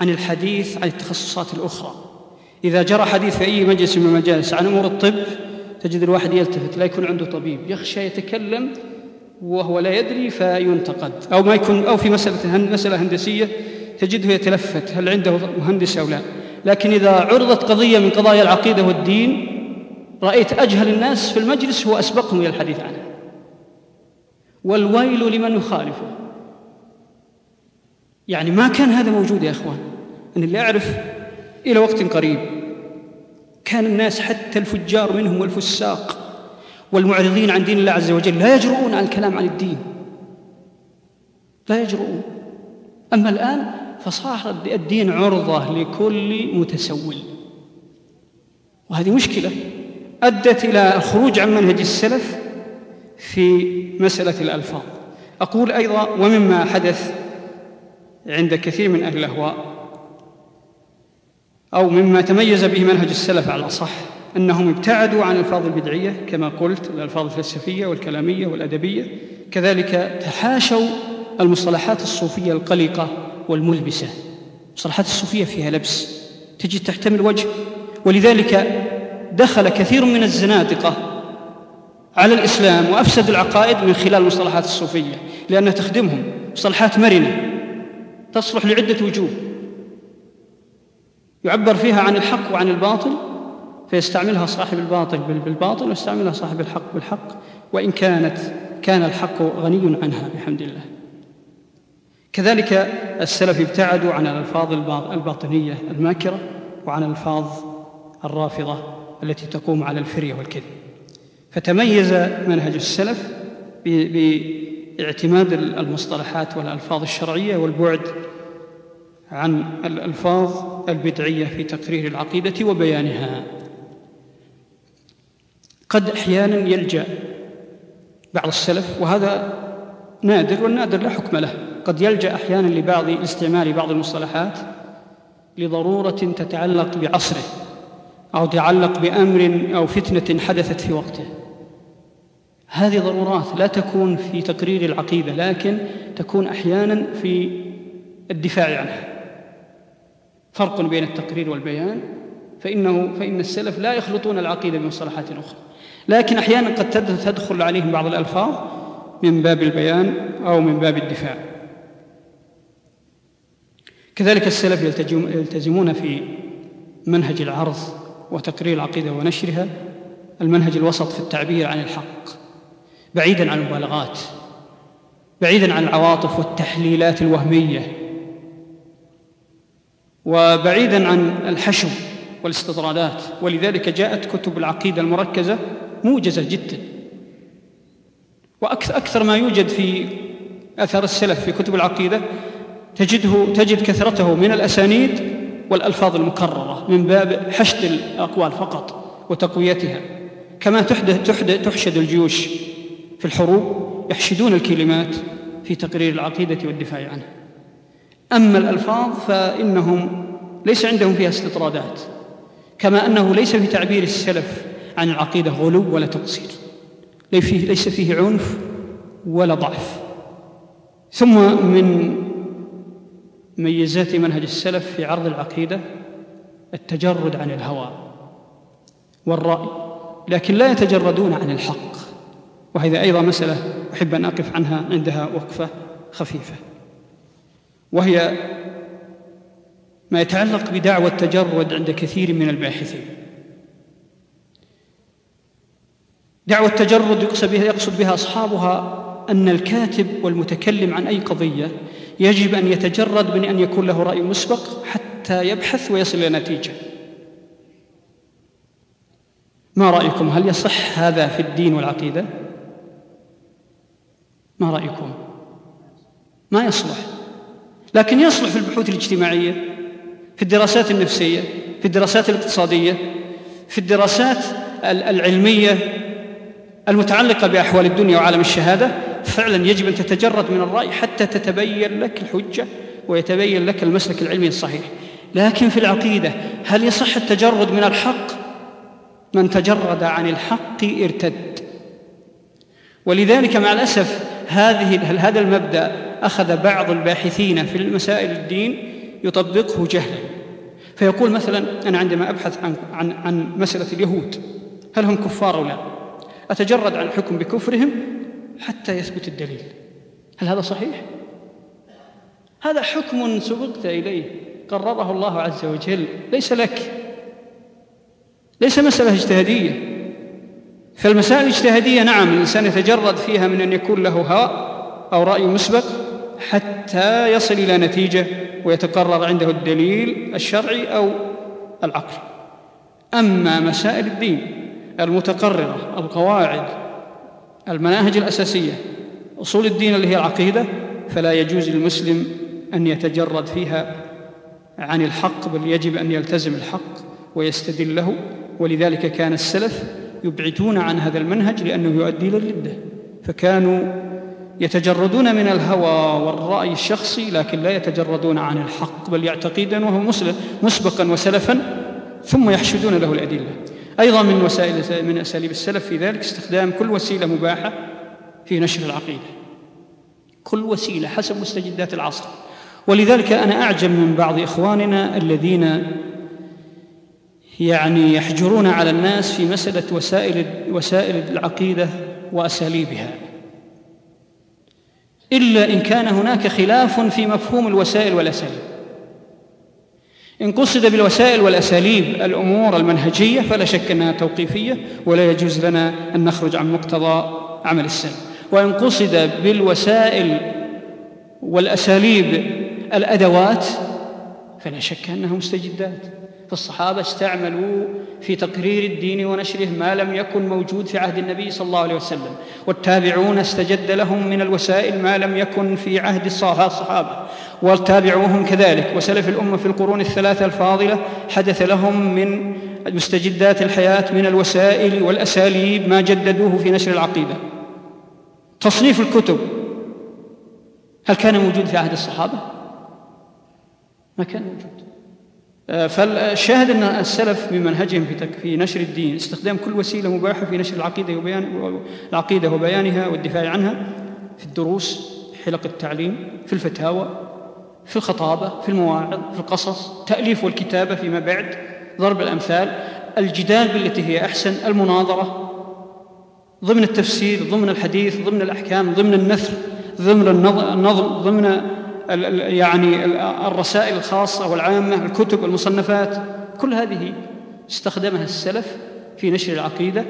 Speaker 2: عن الحديث عن التخصصات الأخرى. إذا جرى حديث في أي مجلس من المجالس عن أمور الطب تجد الواحد يلتفت لا يكون عنده طبيب يخشى يتكلم وهو لا يدري فينتقد. أو ما يكون أو في مسألة مسألة هندسية تجده يتلفت هل عنده مهندس أو لا. لكن إذا عرضت قضية من قضايا العقيدة والدين رأيت أجهل الناس في المجلس هو أسبقهم إلى الحديث عنه والويل لمن يخالفه. يعني ما كان هذا موجود يا إخوان. ان اللي أعرف إلى وقت قريب كان الناس حتى الفجار منهم والفساق والمعرضين عن دين الله عز وجل لا يجرؤون عن الكلام عن الدين. لا يجرؤون. أما الآن فصار الدين عرضة لكل متسول. وهذه مشكلة أدت إلى الخروج عن منهج السلف في مسألة الألفاظ. أقول أيضا ومما حدث عند كثير من أهل الأهواء أو مما تميز به منهج السلف على الأصح أنهم ابتعدوا عن الألفاظ البدعية كما قلت الألفاظ الفلسفية والكلامية والأدبية. كذلك تحاشوا المصطلحات الصوفية القلقة والملبسة. المصطلحات الصوفية فيها لبس تجي تحتمل وجه ولذلك دخل كثير من الزنادقة على الإسلام وأفسد العقائد من خلال المصطلحات الصوفية لأنها تخدمهم مصطلحات مرنة. تصلح لعدة وجوه. يعبر فيها عن الحق وعن الباطل فيستعملها صاحب الباطل بالباطل ويستعملها صاحب الحق بالحق. وإن كانت كان الحق غني عنها بحمد الله. كذلك السلف ابتعدوا عن الألفاظ الباطنية الماكرة وعن الألفاظ الرافضة التي تقوم على الفرية والكذب. فتميز منهج السلف باعتماد المصطلحات والألفاظ الشرعية والبعد عن الألفاظ البدعية في تقرير العقيدة وبيانها. قد أحيانا يلجأ بعض السلف وهذا نادر والنادر لا حكم له. قد يلجأ أحيانا لبعض لاستعمال بعض المصطلحات لضرورة تتعلق بعصره أو تتعلق بأمر أو فتنة حدثت في وقته. هذه ضرورات لا تكون في تقرير العقيدة لكن تكون أحيانا في الدفاع عنها. فرق بين التقرير والبيان فإنه فإن السلف لا يخلطون العقيدة بمصطلحات أخرى. لكن أحيانا قد تدخل عليهم بعض الألفاظ من باب البيان أو من باب الدفاع. كذلك السلف يلتزمون في منهج العرض وتقرير العقيدة ونشرها المنهج الوسط في التعبير عن الحق. بعيدا عن المبالغات بعيدا عن العواطف والتحليلات الوهمية وبعيدا عن الحشو والاستطرادات. ولذلك جاءت كتب العقيدة المركزة موجزة جدا. وأكثر ما يوجد في اثر السلف في كتب العقيدة تجده تجد كثرته من الأسانيد والألفاظ المكررة من باب حشد الأقوال فقط وتقويتها كما تحدث تحشد الجيوش. في الحروب يحشدون الكلمات في تقرير العقيدة والدفاع عنها أما الألفاظ فإنهم ليس عندهم فيها استطرادات كما أنه ليس في تعبير السلف عن العقيدة غلو ولا تقصير. ليس فيه عنف ولا ضعف. ثم من ميزات منهج السلف في عرض العقيدة التجرد عن الهوى والرأي لكن لا يتجردون عن الحق. وهذه أيضا مسألة أحب أن أقف عنها عندها وقفة خفيفة وهي ما يتعلق بدعوى التجرد عند كثير من الباحثين. دعوى التجرد يقصد بها, يقصد بها أصحابها أن الكاتب والمتكلم عن أي قضية يجب أن يتجرد من أن يكون له رأي مسبق حتى يبحث ويصل إلى نتيجة. ما رأيكم؟ هل يصح هذا في الدين والعقيدة؟ ما رأيكم؟ ما يصلح. لكن يصلح في البحوث الاجتماعية في الدراسات النفسية في الدراسات الاقتصادية في الدراسات العلمية المتعلقة بأحوال الدنيا وعالم الشهادة. فعلا يجب أن تتجرد من الرأي حتى تتبين لك الحجة ويتبين لك المسلك العلمي الصحيح. لكن في العقيدة هل يصح التجرد من الحق؟ من تجرد عن الحق ارتد. ولذلك مع الأسف هذه هذا المبدأ أخذ بعض الباحثين في المسائل الدين يطبقه جهلا. فيقول مثلا أنا عندما أبحث عن, عن, عن مسألة اليهود هل هم كفار أو لا؟ أتجرد عن الحكم بكفرهم حتى يثبت الدليل. هل هذا صحيح؟ هذا حكم سبقت إليه قرره الله عز وجل. ليس لك ليس مسألة اجتهادية. فالمسائل الاجتهادية نعم الإنسان يتجرد فيها من أن يكون له هوى أو رأي مسبق حتى يصل إلى نتيجة ويتقرر عنده الدليل الشرعي أو العقل. أما مسائل الدين المتقررة القواعد المناهج الأساسية أصول الدين اللي هي العقيدة فلا يجوز للمسلم أن يتجرد فيها عن الحق بل يجب أن يلتزم الحق ويستدل له ولذلك كان السلف يبعدون عن هذا المنهج لأنه يؤدي إلى الردة. فكانوا يتجردون من الهوى والرأي الشخصي لكن لا يتجردون عن الحق بل يعتقدون وهو مسبقا وسلفا ثم يحشدون له الأدلة. أيضا من وسائل من أساليب السلف في ذلك استخدام كل وسيلة مباحة في نشر العقيدة. كل وسيلة حسب مستجدات العصر. ولذلك أنا أعجب من بعض إخواننا الذين يعني يحجرون على الناس في مسألة وسائل وسائل العقيدة وأساليبها. إلا إن كان هناك خلاف في مفهوم الوسائل والأساليب. إن قصد بالوسائل والأساليب الأمور المنهجية فلا شك أنها توقيفية ولا يجوز لنا أن نخرج عن مقتضى عمل السلف. وإن قصد بالوسائل والأساليب الأدوات فلا شك أنها مستجدات. فالصحابة استعملوا في تقرير الدين ونشره ما لم يكن موجود في عهد النبي صلى الله عليه وسلم. والتابعون استجد لهم من الوسائل ما لم يكن في عهد الصحابة وتابعوهم كذلك. وسلف الأمة في القرون الثلاثة الفاضلة حدث لهم من مستجدات الحياة من الوسائل والأساليب ما جددوه في نشر العقيدة. تصنيف الكتب. هل كان موجود في عهد الصحابة؟ ما كان موجود. فالشاهد أن السلف من منهجهم في في نشر الدين استخدام كل وسيلة مباحة في نشر العقيدة وبيان العقيدة وبيانها والدفاع عنها في الدروس حلق التعليم في الفتاوى في الخطابة في المواعظ في القصص تأليف والكتابة فيما بعد ضرب الأمثال الجدال بالتي هي أحسن المناظرة ضمن التفسير ضمن الحديث ضمن الأحكام ضمن النثر ضمن النظم ضمن يعني الرسائل الخاصة والعامة الكتب المصنفات كل هذه استخدمها السلف في نشر العقيدة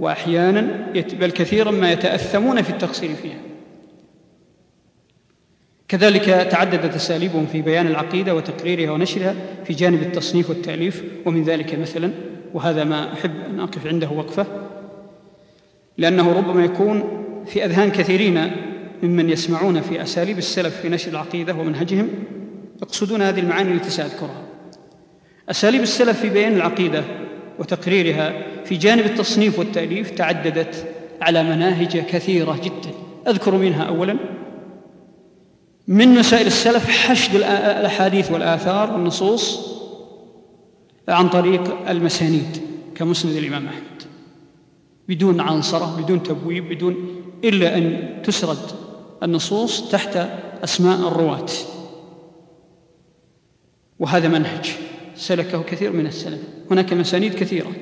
Speaker 2: وأحيانا بل كثيرا ما يتأثمون في التقصير فيها. كذلك تعددت أساليبهم في بيان العقيدة وتقريرها ونشرها في جانب التصنيف والتأليف ومن ذلك مثلا وهذا ما أحب أن أقف عنده وقفة لأنه ربما يكون في أذهان كثيرين ممن يسمعون في أساليب السلف في نشر العقيدة ومنهجهم يقصدون هذه المعاني التي ساذكرها أساليب السلف في بيان العقيدة وتقريرها في جانب التصنيف والتأليف تعددت على مناهج كثيرة جدا. أذكر منها اولا من مسائل السلف حشد الأحاديث والآثار والنصوص عن طريق المسانيد كمسند الإمام أحمد. بدون عنصرة بدون تبويب بدون إلا أن تسرد النصوص تحت أسماء الرواة. وهذا منهج سلكه كثير من السلف. هناك مسانيد كثيرة.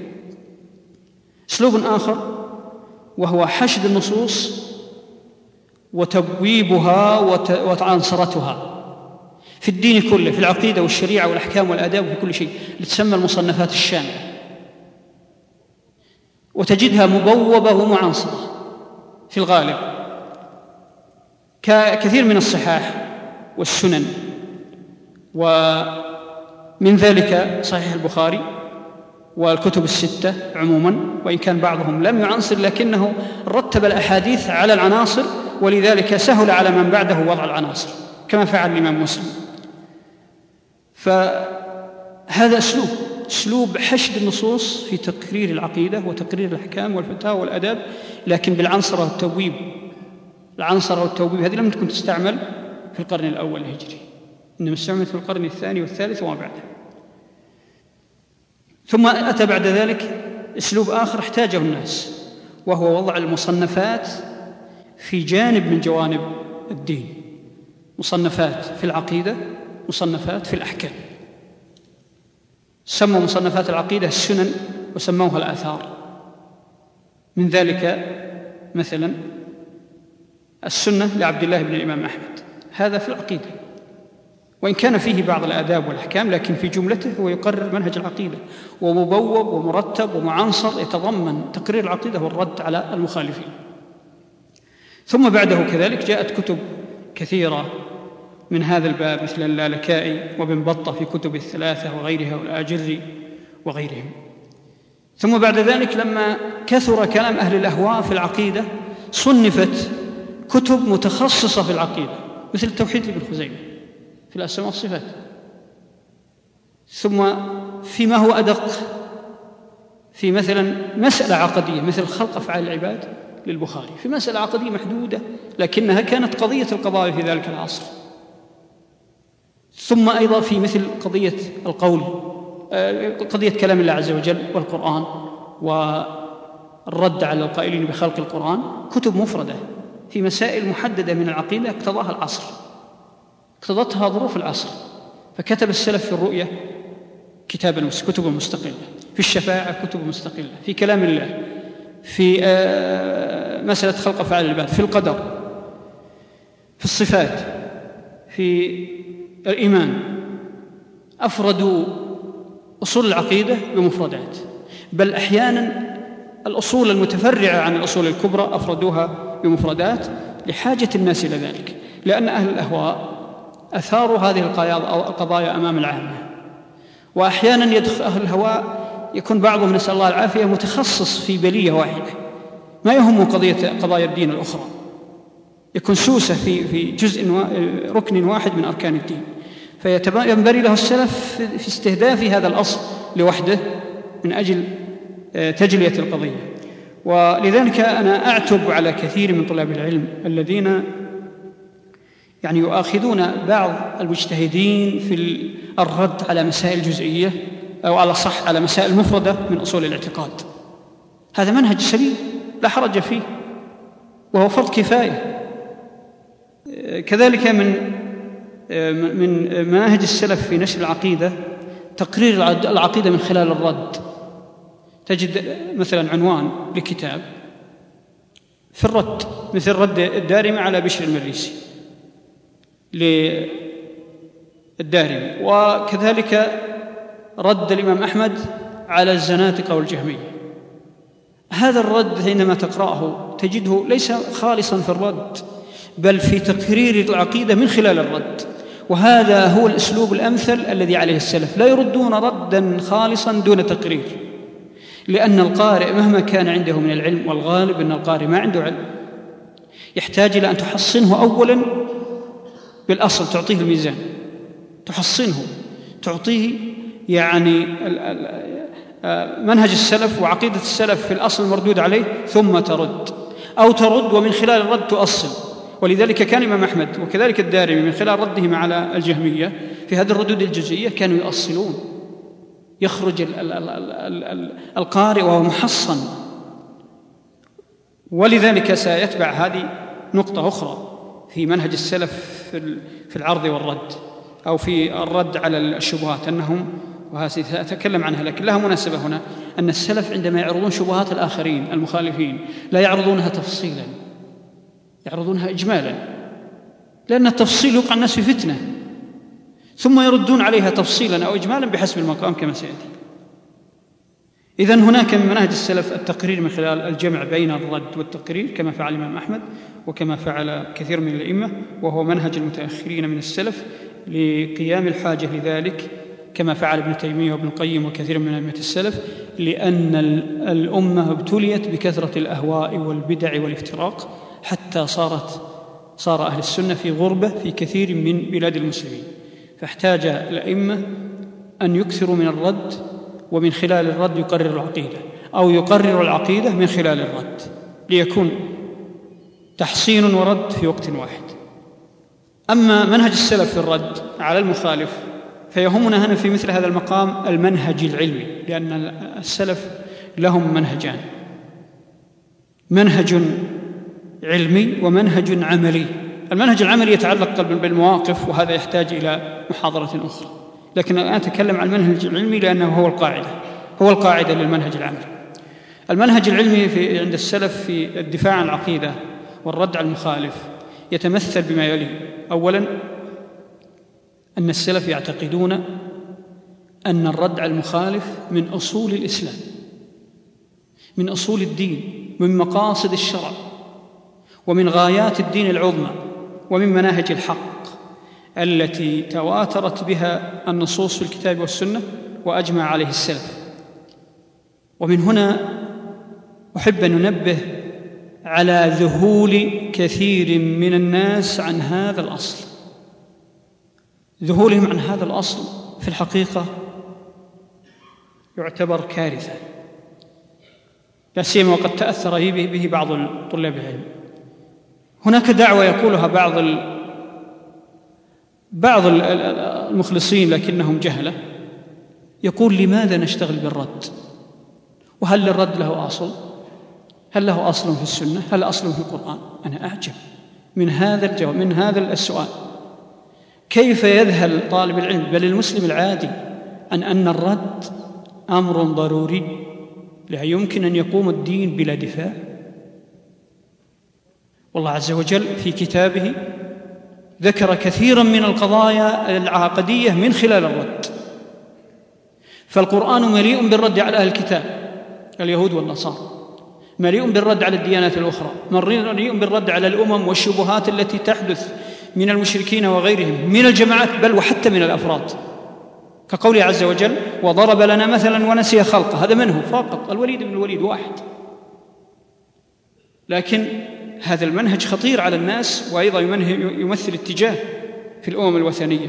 Speaker 2: أسلوب آخر وهو حشد النصوص وتبويبها وعنصرتها في الدين كله في العقيدة والشريعة والأحكام والآداب وفي كل شيء. تسمى المصنفات الشاملة. وتجدها مبوبة ومعنصرة في الغالب. كثير من الصحاح والسنن ومن ذلك صحيح البخاري والكتب الستة عموما وإن كان بعضهم لم يعنصر لكنه رتب الأحاديث على العناصر ولذلك سهل على من بعده وضع العناصر كما فعل الإمام مسلم. فهذا أسلوب أسلوب حشد النصوص في تقرير العقيدة وتقرير الأحكام والفتاوى والأداب لكن بالعنصرة والتويب العنصرة والتوبيب هذه لم تكن تستعمل في القرن الأول الهجري إنما استعملت في القرن الثاني والثالث وما بعده. ثم أتى بعد ذلك أسلوب آخر احتاجه الناس وهو وضع المصنفات في جانب من جوانب الدين. مصنفات في العقيدة مصنفات في الأحكام. سموا مصنفات العقيدة السنن وسموها الآثار. من ذلك مثلا السنة لعبد الله بن الإمام أحمد. هذا في العقيدة. وإن كان فيه بعض الآداب والأحكام لكن في جملته هو يقرر منهج العقيدة. ومبوب ومرتب ومعنصر يتضمن تقرير العقيدة والرد على المخالفين. ثم بعده كذلك جاءت كتب كثيرة من هذا الباب مثل اللالكائي وابن بطة في كتب الثلاثة وغيرها والآجري وغيرهم. ثم بعد ذلك لما كثر كلام أهل الأهواء في العقيدة صنفت كتب متخصصة في العقيدة مثل التوحيد لابن خزيمة في الأسماء والصفات. ثم فيما هو أدق في مثلا مسألة عقدية مثل خلق أفعال العباد للبخاري. في مسألة عقدية محدودة لكنها كانت قضية القضايا في ذلك العصر. ثم أيضا في مثل قضية القول آه، قضية كلام الله عز وجل والقرآن والرد على القائلين بخلق القرآن كتب مفردة. في مسائل محددة من العقيدة اقتضاها العصر. اقتضتها ظروف العصر. فكتب السلف في الرؤية كتابا كتب مستقلة. في الشفاعة كتب مستقلة. في كلام الله. في آه، مسألة خلق أفعال العباد. في القدر. في الصفات. في الإيمان. أفردوا أصول العقيدة بمفردات. بل أحيانا الأصول المتفرعة عن الأصول الكبرى أفردوها بمفردات لحاجة الناس إلى ذلك لأن أهل الأهواء أثاروا هذه القضايا أمام العامة. وأحيانا يدخل أهل الهواء يكون بعضهم نسأل الله العافية متخصص في بلية واحدة ما يهم قضية قضايا الدين الأخرى. يكون سوسة في في جزء ركن واحد من أركان الدين. فينبري له السلف في استهداف هذا الأصل لوحده من أجل آه، تجلية القضية. ولذلك أنا أعتب على كثير من طلاب العلم الذين يعني يؤاخذون بعض المجتهدين في الرد على مسائل جزئية أو على صح على مسائل مفردة من أصول الاعتقاد. هذا منهج سليم لا حرج فيه وهو فرض كفاية. كذلك من من مناهج السلف في نشر العقيدة تقرير العقيدة من خلال الرد. تجد مثلا عنوان لكتاب في الرد مثل رد الدارمي على بشر المريسي للدارمي. وكذلك رد الإمام أحمد على الزناتقة والجهمية. هذا الرد حينما تقرأه تجده ليس خالصا في الرد بل في تقرير العقيدة من خلال الرد. وهذا هو الأسلوب الأمثل الذي عليه السلف. لا يردون ردا خالصا دون تقرير. لأن القارئ مهما كان عنده من العلم والغالب أن القارئ ما عنده علم. يحتاج إلى أن تحصنه أولا بالأصل تعطيه الميزان. تحصنه تعطيه يعني منهج السلف وعقيدة السلف في الأصل المردود عليه ثم ترد. أو ترد ومن خلال الرد تؤصل. ولذلك كان الإمام أحمد وكذلك الدارمي من خلال ردهم على الجهمية في هذه الردود الجزئية كانوا يؤصلون. يخرج القارئ وهو محصن. ولذلك سيتبع هذه نقطة أخرى في منهج السلف في العرض والرد أو في الرد على الشبهات أنهم وهذه أتكلم عنها لكن لها مناسبة هنا أن السلف عندما يعرضون شبهات الآخرين المخالفين لا يعرضونها تفصيلا يعرضونها إجمالا لأن التفصيل يوقع الناس في فتنة. ثم يردون عليها تفصيلا أو إجمالا بحسب المقام كما سيأتي. إذا هناك من مناهج السلف التقرير من خلال الجمع بين الرد والتقرير كما فعل الإمام أحمد وكما فعل كثير من الأئمة وهو منهج المتأخرين من السلف لقيام الحاجة لذلك كما فعل ابن تيمية وابن القيم وكثير من أئمة السلف لأن الأمة ابتليت بكثرة الأهواء والبدع والافتراق حتى صارت صار أهل السنة في غربة في كثير من بلاد المسلمين. فاحتاج الأئمة أن يكثروا من الرد ومن خلال الرد يقرر العقيدة أو يقرر العقيدة من خلال الرد ليكون تحصين ورد في وقت واحد. أما منهج السلف في الرد على المخالف فيهمنا هنا في مثل هذا المقام المنهج العلمي لأن السلف لهم منهجان منهج علمي ومنهج عملي. المنهج العملي يتعلق بالمواقف وهذا يحتاج إلى محاضرة أخرى. لكن أنا أتكلم عن المنهج العلمي لأنه هو القاعدة هو القاعدة للمنهج العملي. المنهج العلمي في عند السلف في الدفاع عن العقيدة والرد على المخالف يتمثل بما يلي. أولا أن السلف يعتقدون أن الرد على المخالف من أصول الإسلام من أصول الدين من مقاصد الشرع ومن غايات الدين العظمى. ومن مناهج الحق التي تواترت بها النصوص في الكتاب والسنة وأجمع عليه السلف. ومن هنا أحب أن ننبه على ذهول كثير من الناس عن هذا الأصل. ذهولهم عن هذا الأصل في الحقيقة يعتبر كارثة. لا سيما وقد تأثر به بعض طلاب العلم. هناك دعوة يقولها بعض بعض المخلصين لكنهم جهلة. يقول لماذا نشتغل بالرد؟ وهل للرد له أصل؟ هل له أصل في السنة؟ هل أصل في القرآن؟ أنا أعجب. من هذا الجواب من هذا السؤال. كيف يذهل طالب العلم؟ بل المسلم العادي عن أن الرد أمر ضروري. لا يمكن أن يقوم الدين بلا دفاع. والله عز وجل في كتابه ذكر كثيرا من القضايا العقديه من خلال الرد. فالقرآن مليء بالرد على أهل الكتاب اليهود والنصارى. مليء بالرد على الديانات الأخرى. مليء بالرد على الأمم والشبهات التي تحدث من المشركين وغيرهم من الجماعات بل وحتى من الأفراد. كقوله عز وجل وضرب لنا مثلا ونسي خلقه. هذا منه فقط. الوليد بن الوليد واحد. لكن هذا المنهج خطير على الناس وأيضا يمثل اتجاه في الأمم الوثنية.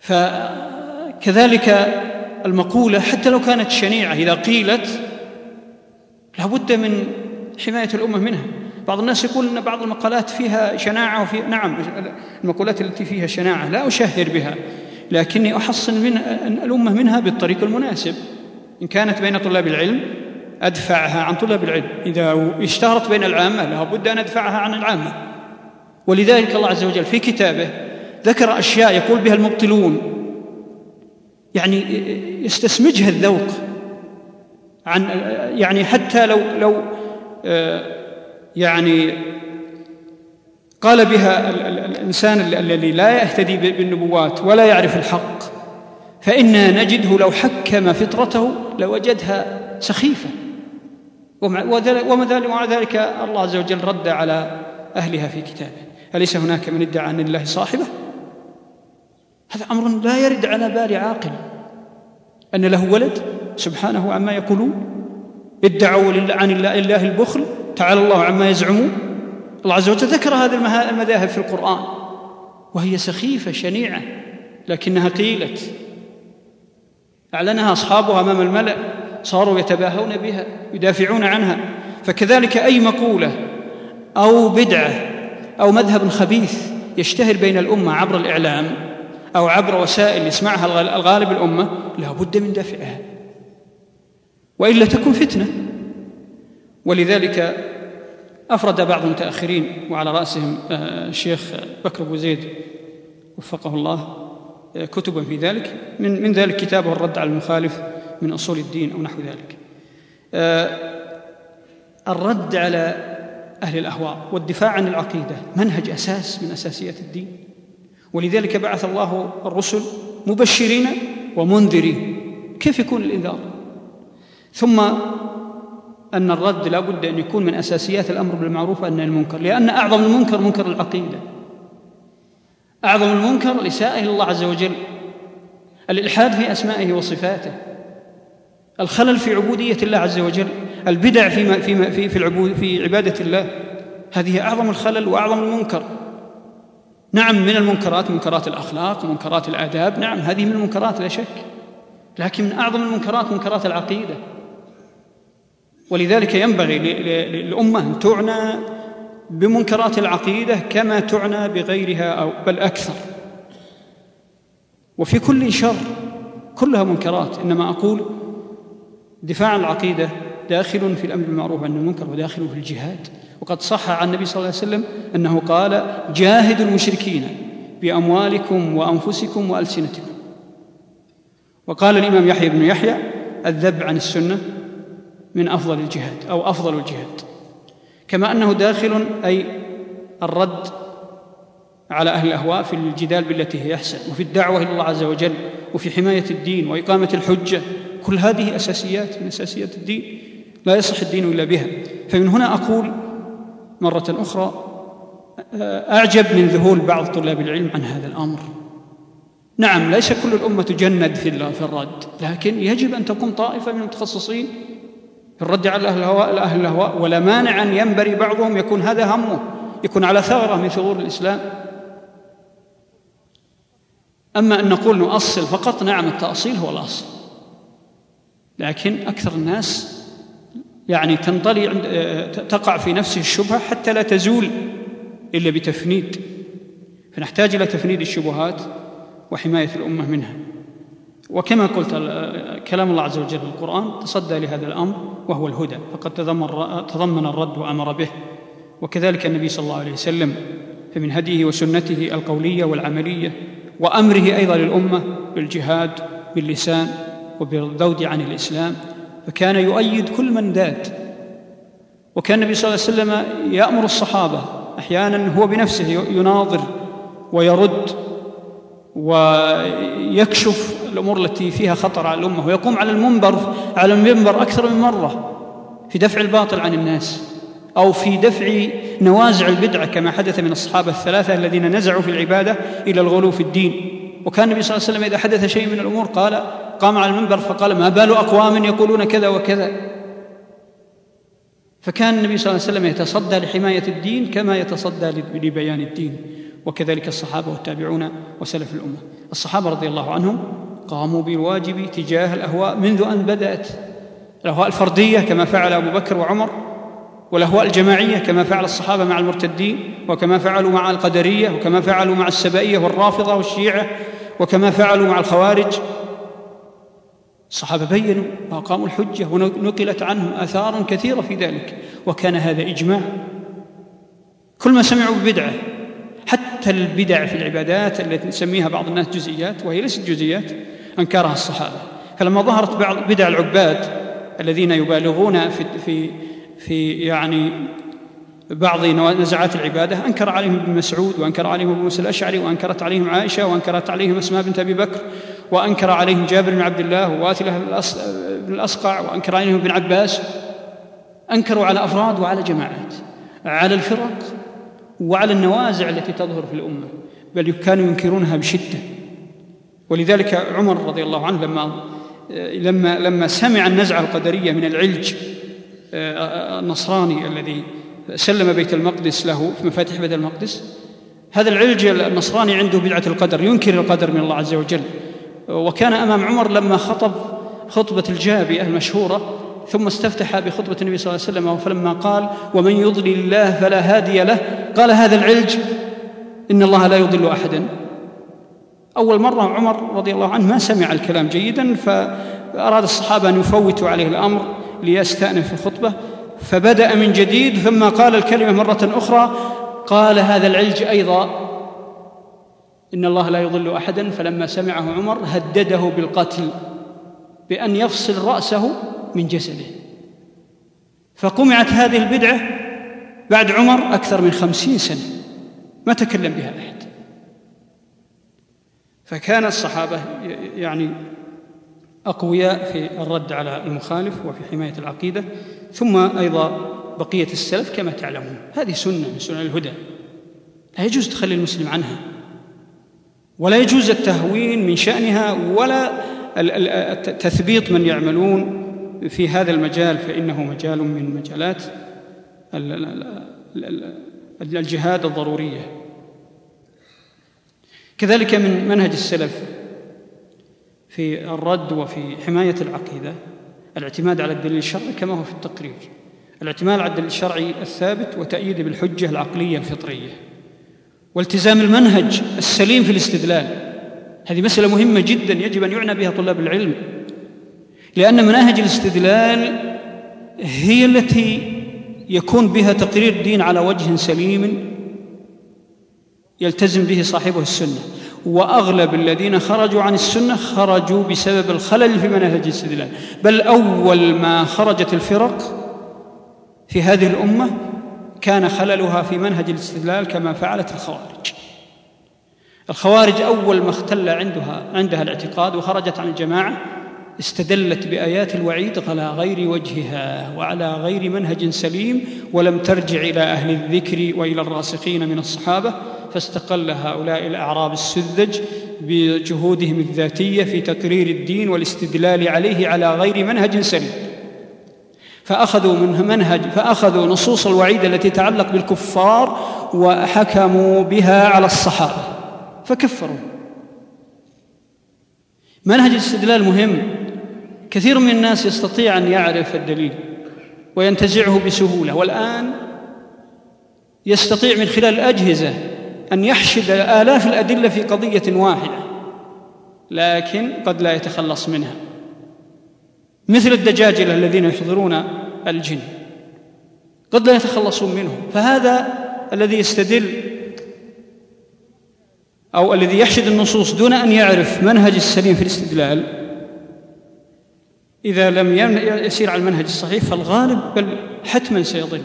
Speaker 2: فكذلك المقولة حتى لو كانت شنيعة إذا قيلت لابد من حماية الأمة منها. بعض الناس يقول إن بعض المقالات فيها شناعة وفي نعم المقولات التي فيها شناعة لا أشهر بها لكني أحصن من الأمة منها بالطريق المناسب إن كانت بين طلاب العلم أدفعها عن طلاب العلم. إذا اشتهرت بين العامة لابد أن أدفعها عن العامة. ولذلك الله عز وجل في كتابه ذكر أشياء يقول بها المبطلون. يعني يستسمجها الذوق عن يعني حتى لو لو يعني قال بها الإنسان الذي لا يهتدي بالنبوات ولا يعرف الحق فإنا نجده لو حكم فطرته لوجدها سخيفة. ومع ذلك الله عز وجل رد على أهلها في كتابه. أليس هناك من ادعى أن لله صاحبة؟ هذا أمر لا يرد على بال عاقل. أن له ولد سبحانه عما يقولون. ادعوا عن الله البخل تعالى الله عما يزعمون. الله عز وجل ذكر هذه المذاهب في القرآن. وهي سخيفة شنيعة لكنها قيلت. أعلنها أصحابها أمام الملأ. صاروا يتباهون بها يدافعون عنها. فكذلك أي مقولة أو بدعة أو مذهب خبيث يشتهر بين الأمة عبر الإعلام أو عبر وسائل يسمعها الغالب الأمة لا بد من دفعها. وإلا تكون فتنة. ولذلك أفرد بعض المتأخرين وعلى رأسهم آه، الشيخ بكر أبو زيد وفقه الله كتبا في ذلك. من من ذلك كتابه الرد على المخالف. من أصول الدين أو نحو ذلك. الرد على أهل الأهواء والدفاع عن العقيدة منهج أساس من أساسيات الدين. ولذلك بعث الله الرسل مبشرين ومنذرين. كيف يكون الإنذار؟ ثم أن الرد لا بد أن يكون من أساسيات الأمر بالمعروف وأن المنكر لأن أعظم المنكر منكر العقيدة. أعظم المنكر الاساءه إلى الله عز وجل الإلحاد في أسمائه وصفاته. الخلل في عبودية الله عز وجل البدع في في في في, العبود في عبادة الله. هذه أعظم الخلل وأعظم المنكر. نعم من المنكرات منكرات الأخلاق ومنكرات الآداب. نعم هذه من المنكرات لا شك. لكن من أعظم المنكرات منكرات العقيدة. ولذلك ينبغي للأمة أن تعنى بمنكرات العقيدة كما تعنى بغيرها أو بل أكثر. وفي كل شر كلها منكرات. إنما أقول دفاع العقيدة داخل في الأمر بالمعروف عن المنكر وداخل في الجهاد. وقد صح عن النبي صلى الله عليه وسلم أنه قال جاهدوا المشركين بأموالكم وأنفسكم وألسنتكم. وقال الإمام يحيى بن يحيى الذب عن السنة من أفضل الجهاد أو أفضل الجهاد. كما أنه داخل أي الرد على أهل الأهواء في الجدال بالتي هي أحسن وفي الدعوة إلى الله عز وجل وفي حماية الدين وإقامة الحجة. كل هذه أساسيات من أساسيات الدين لا يصح الدين إلا بها. فمن هنا أقول مرة أخرى أعجب من ذهول بعض طلاب العلم عن هذا الأمر. نعم ليس كل الأمة تجند في الرد لكن يجب أن تكون طائفة من المتخصصين في الرد على أهل الهواء أهل الهواء ولا مانع أن ينبري بعضهم يكون هذا همه يكون على ثغرة من ثغور الإسلام. أما أن نقول نؤصل فقط نعم التأصيل هو الأصل. لكن أكثر الناس يعني تنطلي عند تقع في نفسه الشبهة حتى لا تزول إلا بتفنيد. فنحتاج إلى تفنيد الشبهات وحماية الأمة منها. وكما قلت كلام الله عز وجل في القرآن تصدى لهذا الأمر وهو الهدى. فقد تضمن الرد وأمر به. وكذلك النبي صلى الله عليه وسلم فمن هديه وسنته القولية والعملية وأمره أيضا للأمة بالجهاد باللسان وبالذود عن الإسلام فكان يؤيد كل من داد. وكان النبي صلى الله عليه وسلم يأمر الصحابة أحيانا هو بنفسه يناظر ويرد ويكشف الأمور التي فيها خطر على الأمة ويقوم على المنبر على المنبر أكثر من مرة في دفع الباطل عن الناس أو في دفع نوازع البدعة كما حدث من الصحابة الثلاثة الذين نزعوا في العبادة إلى الغلو في الدين. وكان النبي صلى الله عليه وسلم إذا حدث شيء من الأمور قال قام على المنبر فقال ما بال أقوام يقولون كذا وكذا؟ فكان النبي صلى الله عليه وسلم يتصدى لحماية الدين كما يتصدى لبيان الدين وكذلك الصحابة والتابعون وسلف الأمة. الصحابة رضي الله عنهم قاموا بالواجب تجاه الأهواء منذ أن بدأت. الأهواء الفردية كما فعل أبو بكر وعمر والأهواء الجماعية كما فعل الصحابة مع المرتدين وكما فعلوا مع القدرية وكما فعلوا مع السبائية والرافضة والشيعة وكما فعلوا مع الخوارج. الصحابة بينوا واقاموا الحجة ونقلت عنهم اثار كثيرة في ذلك وكان هذا إجماع. كل ما سمعوا ببدعه حتى البدع في العبادات التي نسميها بعض الناس جزئيات وهي ليست جزئيات انكرها الصحابة. فلما ظهرت بعض بدع العباد الذين يبالغون في في في يعني بعض نزعات العبادة أنكر عليهم ابن مسعود وأنكر عليهم ابو موسى الأشعري وأنكرت عليهم عائشة وأنكرت عليهم أسماء بنت أبي بكر وأنكر عليهم جابر بن عبد الله وواثله بن الأصقع وأنكر عليهم ابن عباس. أنكروا على أفراد وعلى جماعات على الفرق وعلى النوازع التي تظهر في الأمة بل كانوا ينكرونها بشدة. ولذلك عمر رضي الله عنه لما لما لما سمع النزعة القدرية من العلج آه، النصراني الذي سلم بيت المقدس له في مفاتيح بيت المقدس. هذا العلج النصراني عنده بدعة القدر ينكر القدر من الله عز وجل. وكان أمام عمر لما خطب خطبة الجابئه المشهورة ثم استفتح بخطبة النبي صلى الله عليه وسلم فلما قال ومن يضلل الله فلا هادي له قال هذا العلج إن الله لا يضل أحدا. أول مرة عمر رضي الله عنه ما سمع الكلام جيدا فأراد الصحابة أن يفوتوا عليه الأمر ليستأنف الخطبة. فبدأ من جديد ثم قال الكلمة مرة أخرى قال هذا العلج أيضا إن الله لا يضل أحدا فلما سمعه عمر هدده بالقتل بأن يفصل رأسه من جسده. فقمعت هذه البدعة بعد عمر أكثر من خمسين سنة ما تكلم بها أحد. فكان الصحابة يعني أقوياء في الرد على المخالف وفي حماية العقيدة. ثم أيضا بقية السلف كما تعلمون. هذه سنة من سنن الهدى. لا يجوز تخلي المسلم عنها. ولا يجوز التهوين من شأنها ولا تثبيط من يعملون في هذا المجال فإنه مجال من مجالات الجهاد الضرورية. كذلك من منهج السلف في الرد وفي حماية العقيدة. الاعتماد على الدليل الشرعي كما هو في التقرير. الاعتماد على الدليل الشرعي الثابت وتأييده بالحجة العقلية الفطرية. والتزام المنهج السليم في الاستدلال. هذه مسألة مهمة جدا يجب أن يعنى بها طلاب العلم. لأن مناهج الاستدلال هي التي يكون بها تقرير الدين على وجه سليم يلتزم به صاحبه السنة. وأغلب الذين خرجوا عن السنة خرجوا بسبب الخلل في منهج الاستدلال. بل أول ما خرجت الفرق في هذه الأمة كان خللها في منهج الاستدلال كما فعلت الخوارج. الخوارج أول ما اختل عندها عندها الاعتقاد وخرجت عن الجماعة استدلت بآيات الوعيد على غير وجهها وعلى غير منهج سليم ولم ترجع إلى أهل الذكر وإلى الراسخين من الصحابة. فاستقل هؤلاء الأعراب السذج بجهودهم الذاتية في تقرير الدين والاستدلال عليه على غير منهج سليم. فأخذوا منه منهج فأخذوا نصوص الوعيد التي تتعلق بالكفار وحكموا بها على الصحابة. فكفروا. منهج الاستدلال مهم. كثير من الناس يستطيع أن يعرف الدليل وينتزعه بسهولة والآن يستطيع من خلال الأجهزة أن يحشد آلاف الأدلة في قضية واحدة لكن قد لا يتخلص منها. مثل الدجاجله الذين يحضرون الجن قد لا يتخلصون منه فهذا الذي يستدل أو الذي يحشد النصوص دون أن يعرف منهج السليم في الاستدلال إذا لم يسير على المنهج الصحيح فالغالب بل حتما سيضل.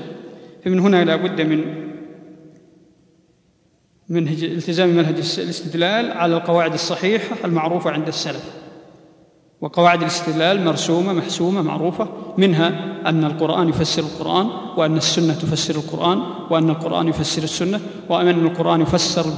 Speaker 2: فمن هنا لا بد من منهج التزام منهج الاستدلال على القواعد الصحيحة المعروفة عند السلف. وقواعد الاستدلال مرسومة محسومة معروفة منها أن القرآن يفسر القرآن وأن السنة تفسر القرآن وأن القرآن يفسر السنة وأن القرآن يفسر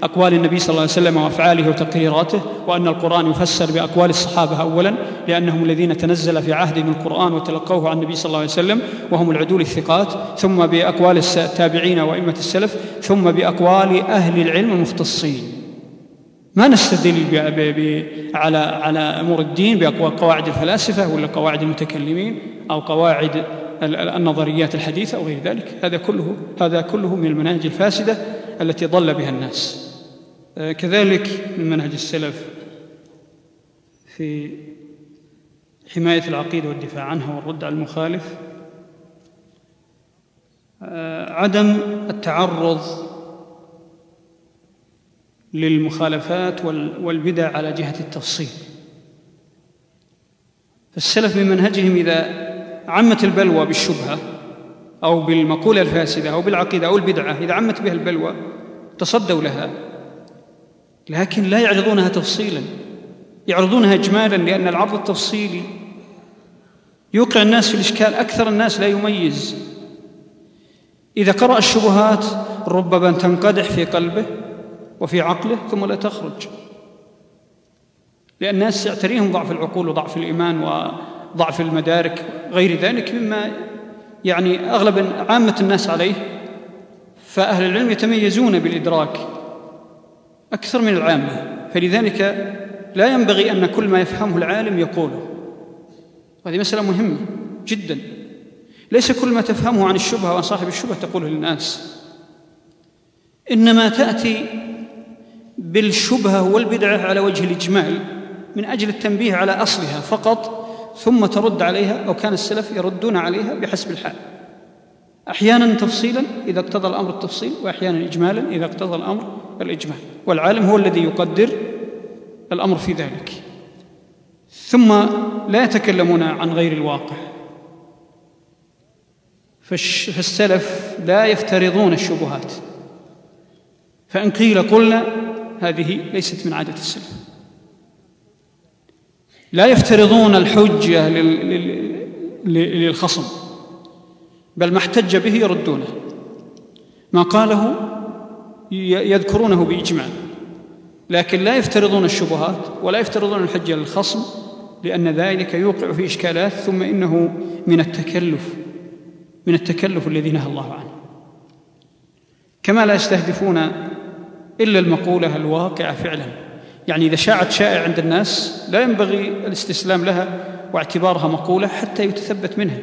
Speaker 2: باقوال النبي صلى الله عليه وسلم وأفعاله وتقريراته وأن القرآن يفسر بأقوال الصحابة اولا لأنهم الذين تنزل في عهدهم القرآن وتلقوه عن النبي صلى الله عليه وسلم وهم العدول الثقات ثم بأقوال التابعين وأئمة السلف ثم بأقوال أهل العلم المختصين. ما نستدل على على أمور الدين بقواعد الفلاسفة ولا قواعد المتكلمين أو قواعد النظريات الحديثة أو غير ذلك. هذا كله هذا كله من المناهج الفاسدة التي ضل بها الناس. آه، كذلك من منهج السلف في حماية العقيدة والدفاع عنها والرد على المخالف آه، عدم التعرض للمخالفات والبدع على جهة التفصيل. فالسلف من منهجهم إذا عمت البلوى بالشبهة أو بالمقولة الفاسدة أو بالعقيدة أو البدعة إذا عمت بها البلوى تصدوا لها. لكن لا يعرضونها تفصيلا. يعرضونها إجمالا لأن العرض التفصيلي يوقع الناس في الإشكال أكثر الناس لا يميز. إذا قرأ الشبهات ربما تنقدح في قلبه وفي عقله ثم لا تخرج. لأن الناس يعتريهم ضعف العقول وضعف الإيمان وضعف المدارك غير ذلك مما يعني أغلب عامة الناس عليه فأهل العلم يتميزون بالإدراك أكثر من العامة فلذلك لا ينبغي أن كل ما يفهمه العالم يقوله. وهذه مسألة مهمة جدا. ليس كل ما تفهمه عن الشبهة وعن صاحب الشبهة تقوله للناس. إنما تأتي بالشبهة والبدعة على وجه الإجمال من أجل التنبيه على أصلها فقط ثم ترد عليها أو كان السلف يردون عليها بحسب الحال. أحيانا تفصيلا إذا اقتضى الأمر التفصيل وأحيانا اجمالا إذا اقتضى الأمر الإجمال. والعالم هو الذي يقدر الأمر في ذلك. ثم لا يتكلمون عن غير الواقع. فالسلف لا يفترضون الشبهات. فإن قيل قلنا هذه ليست من عادة السلف. لا يفترضون الحجة للخصم بل ما احتج به يردونه. ما قاله يذكرونه باجمال لكن لا يفترضون الشبهات ولا يفترضون الحجة للخصم لأن ذلك يوقع في إشكالات ثم إنه من التكلف من التكلف الذي نهى الله عنه. كما لا يستهدفون إلا المقولة الواقعة فعلا. يعني إذا شاعت شائع عند الناس لا ينبغي الاستسلام لها واعتبارها مقولة حتى يتثبت منها.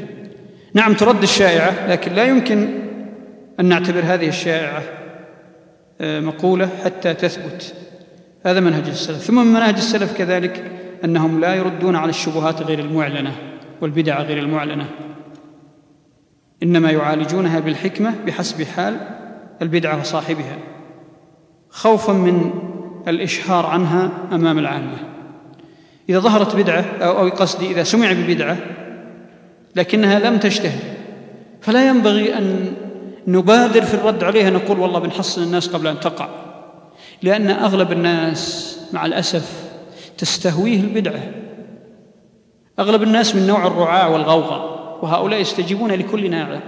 Speaker 2: نعم ترد الشائعة لكن لا يمكن أن نعتبر هذه الشائعة آه، مقولة حتى تثبت. هذا منهج السلف. ثم من منهج السلف كذلك أنهم لا يردون على الشبهات غير المعلنة والبدع غير المعلنة. إنما يعالجونها بالحكمة بحسب حال البدعة وصاحبها. خوفا من الإشهار عنها أمام العامة. إذا ظهرت بدعة أو قصدي إذا سمع ببدعة لكنها لم تشتهر فلا ينبغي أن نبادر في الرد عليها نقول والله بنحصن الناس قبل أن تقع لأن أغلب الناس مع الأسف تستهويه البدعة. أغلب الناس من نوع الرعاع والغوغاء وهؤلاء يستجيبون لكل ناعق.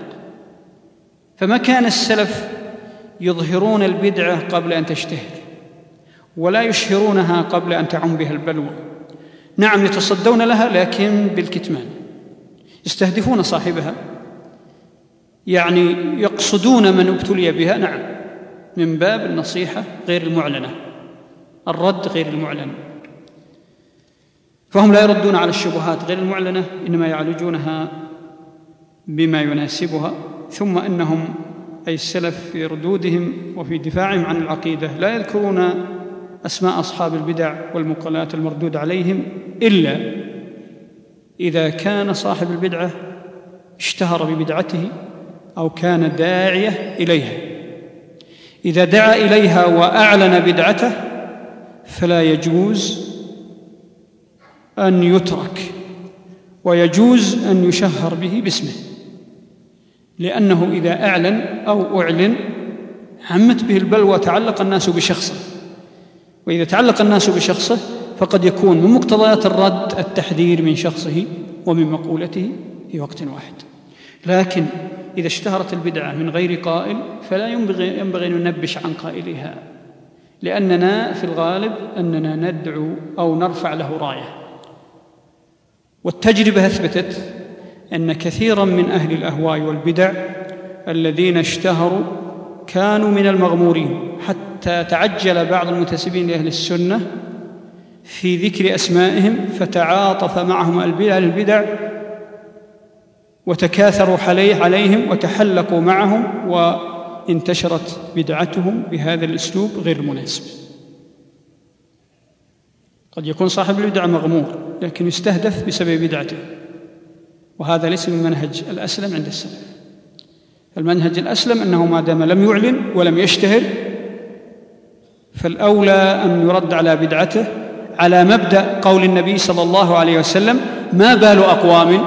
Speaker 2: فما كان السلف يظهرون البدعة قبل أن تشتهر ولا يشهرونها قبل أن تعم بها البلوى. نعم يتصدون لها لكن بالكتمان. يستهدفون صاحبها. يعني يقصدون من ابتلي بها. نعم من باب النصيحة غير المعلنة. الرد غير المعلن فهم لا يردون على الشبهات غير المعلنة إنما يعالجونها بما يناسبها. ثم إنهم أي السلف في ردودهم وفي دفاعهم عن العقيدة لا يذكرون أسماء أصحاب البدع والمقالات المردود عليهم إلا إذا كان صاحب البدعة اشتهر ببدعته أو كان داعية إليها. إذا دعا إليها وأعلن بدعته فلا يجوز أن يترك ويجوز أن يشهر به باسمه لأنه إذا أعلن أو أعلن عمت به البلوى تعلق الناس بشخصه. وإذا تعلق الناس بشخصه فقد يكون من مقتضيات الرد التحذير من شخصه ومن مقولته في وقت واحد. لكن إذا اشتهرت البدعة من غير قائل فلا ينبغي, ينبغي أن ننبش عن قائلها لأننا في الغالب أننا ندعو أو نرفع له راية. والتجربة أثبتت أن كثيرا من أهل الأهواء والبدع الذين اشتهروا كانوا من المغمورين حتى تعجل بعض المنتسبين لأهل السنة في ذكر أسمائهم فتعاطف معهم البدع وتكاثروا عليهم وتحلقوا معهم وانتشرت بدعتهم بهذا الأسلوب غير المناسب قد يكون صاحب البدعه مغمور لكن يستهدف بسبب بدعته. وهذا ليس من منهج الأسلم عند السلف. المنهج الأسلم أنه ما دام لم يعلن ولم يشتهر فالأولى أن يرد على بدعته على مبدأ قول النبي صلى الله عليه وسلم ما بال أقوام؟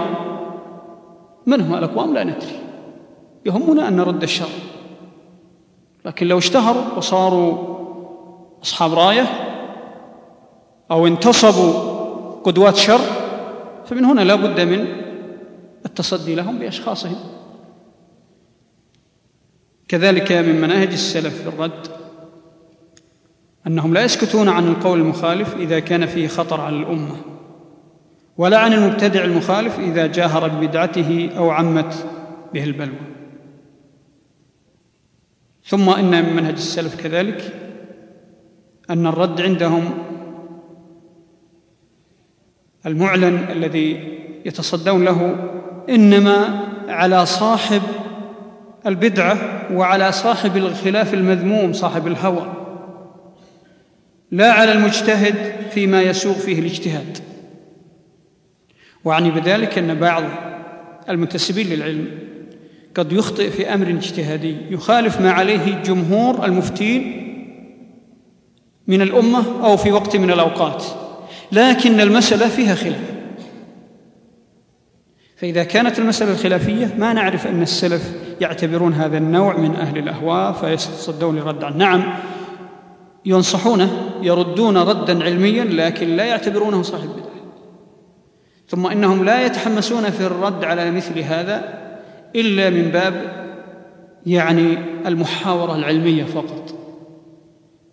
Speaker 2: من هم الأقوام؟ لا ندري. يهمنا أن نرد الشر. لكن لو اشتهروا وصاروا أصحاب راية أو انتصبوا قدوات شر فمن هنا لا بد من التصدي لهم بأشخاصهم. كذلك من مناهج السلف في الرد أنهم لا يسكتون عن القول المخالف إذا كان فيه خطر على الأمة ولا عن المبتدع المخالف إذا جاهر ببدعته أو عمت به البلوى. ثم إن من منهج السلف كذلك أن الرد عندهم المعلن الذي يتصدون له إنما على صاحب البدعة وعلى صاحب الخلاف المذموم صاحب الهوى. لا على المجتهد فيما يسوغ فيه الاجتهاد. واعني بذلك أن بعض المنتسبين للعلم قد يخطئ في أمر اجتهادي يخالف ما عليه جمهور المفتين من الأمة أو في وقت من الأوقات لكن المسألة فيها خلاف. فإذا كانت المسألة الخلافية ما نعرف أن السلف يعتبرون هذا النوع من أهل الأهواء فيتصدون للرد عنه نعم ينصحونه يردون ردا علميا لكن لا يعتبرونه صاحب بدعة. ثم إنهم لا يتحمسون في الرد على مثل هذا إلا من باب يعني المحاورة العلمية فقط.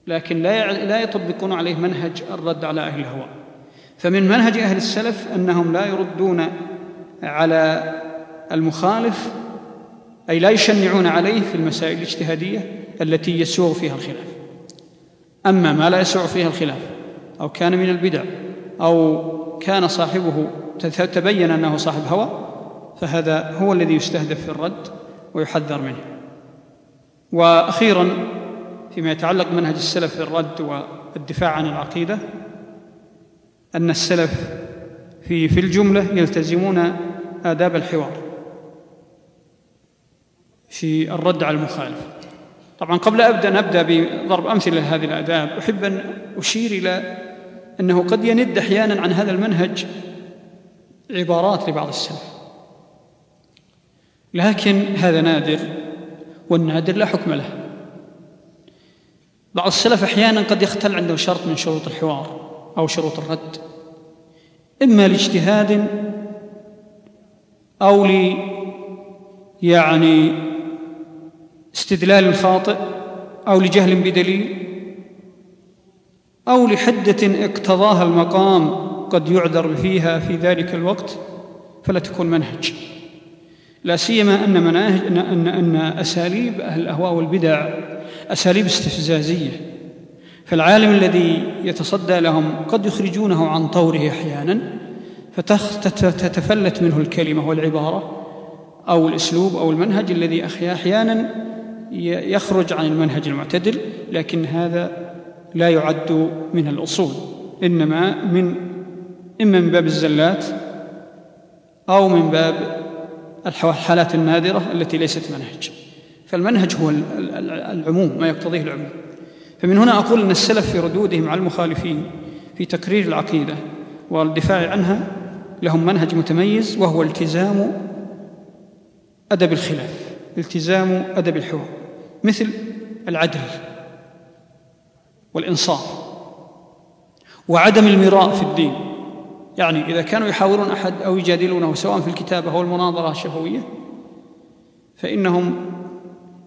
Speaker 2: لكن لا لا يطبقون عليه منهج الرد على أهل الهوى. فمن منهج أهل السلف أنهم لا يردون على المخالف أي لا يشنعون عليه في المسائل الاجتهادية التي يسوغ فيها الخلاف. أما ما لا يسوغ فيها الخلاف أو كان من البدع أو كان صاحبه تبين أنه صاحب هوى فهذا هو الذي يستهدف في الرد ويحذر منه. وأخيرا فيما يتعلق بمنهج السلف في الرد والدفاع عن العقيدة أن السلف في في الجملة يلتزمون آداب الحوار في الرد على المخالف. طبعا قبل أبدأ نبدأ بضرب أمثلة لهذه الآداب. أحب أن أشير إلى أنه قد يند أحيانا عن هذا المنهج عبارات لبعض السلف. لكن هذا نادر والنادر لا حكم له. بعض السلف أحيانا قد يختل عنده شرط من شروط الحوار أو شروط الرد إما لاجتهاد أو ل يعني استدلال خاطئ أو لجهل بدليل أو لحدة اقتضاها المقام قد يعذر فيها في ذلك الوقت فلا تكون منهج. لا سيما أن مناهج أن أن, أن أساليب أهل الأهواء والبدع أساليب استفزازية. فالعالم الذي يتصدى لهم قد يخرجونه عن طوره أحيانا فتتفلت منه الكلمة والعبارة أو الأسلوب أو المنهج الذي أحيانا يخرج عن المنهج المعتدل لكن هذا لا يعد من الأصول إنما من إما من باب الزلات أو من باب الحالات النادرة التي ليست منهج. فالمنهج هو العموم ما يقتضيه العموم. فمن هنا أقول إن السلف في ردودهم على المخالفين في تكرير العقيدة والدفاع عنها لهم منهج متميز وهو التزام أدب الخلاف التزام أدب الحوار. مثل العدل والإنصاف وعدم المراء في الدين. يعني إذا كانوا يحاورون أحد أو يجادلونه سواء في الكتابة أو المناظرة الشفوية فإنهم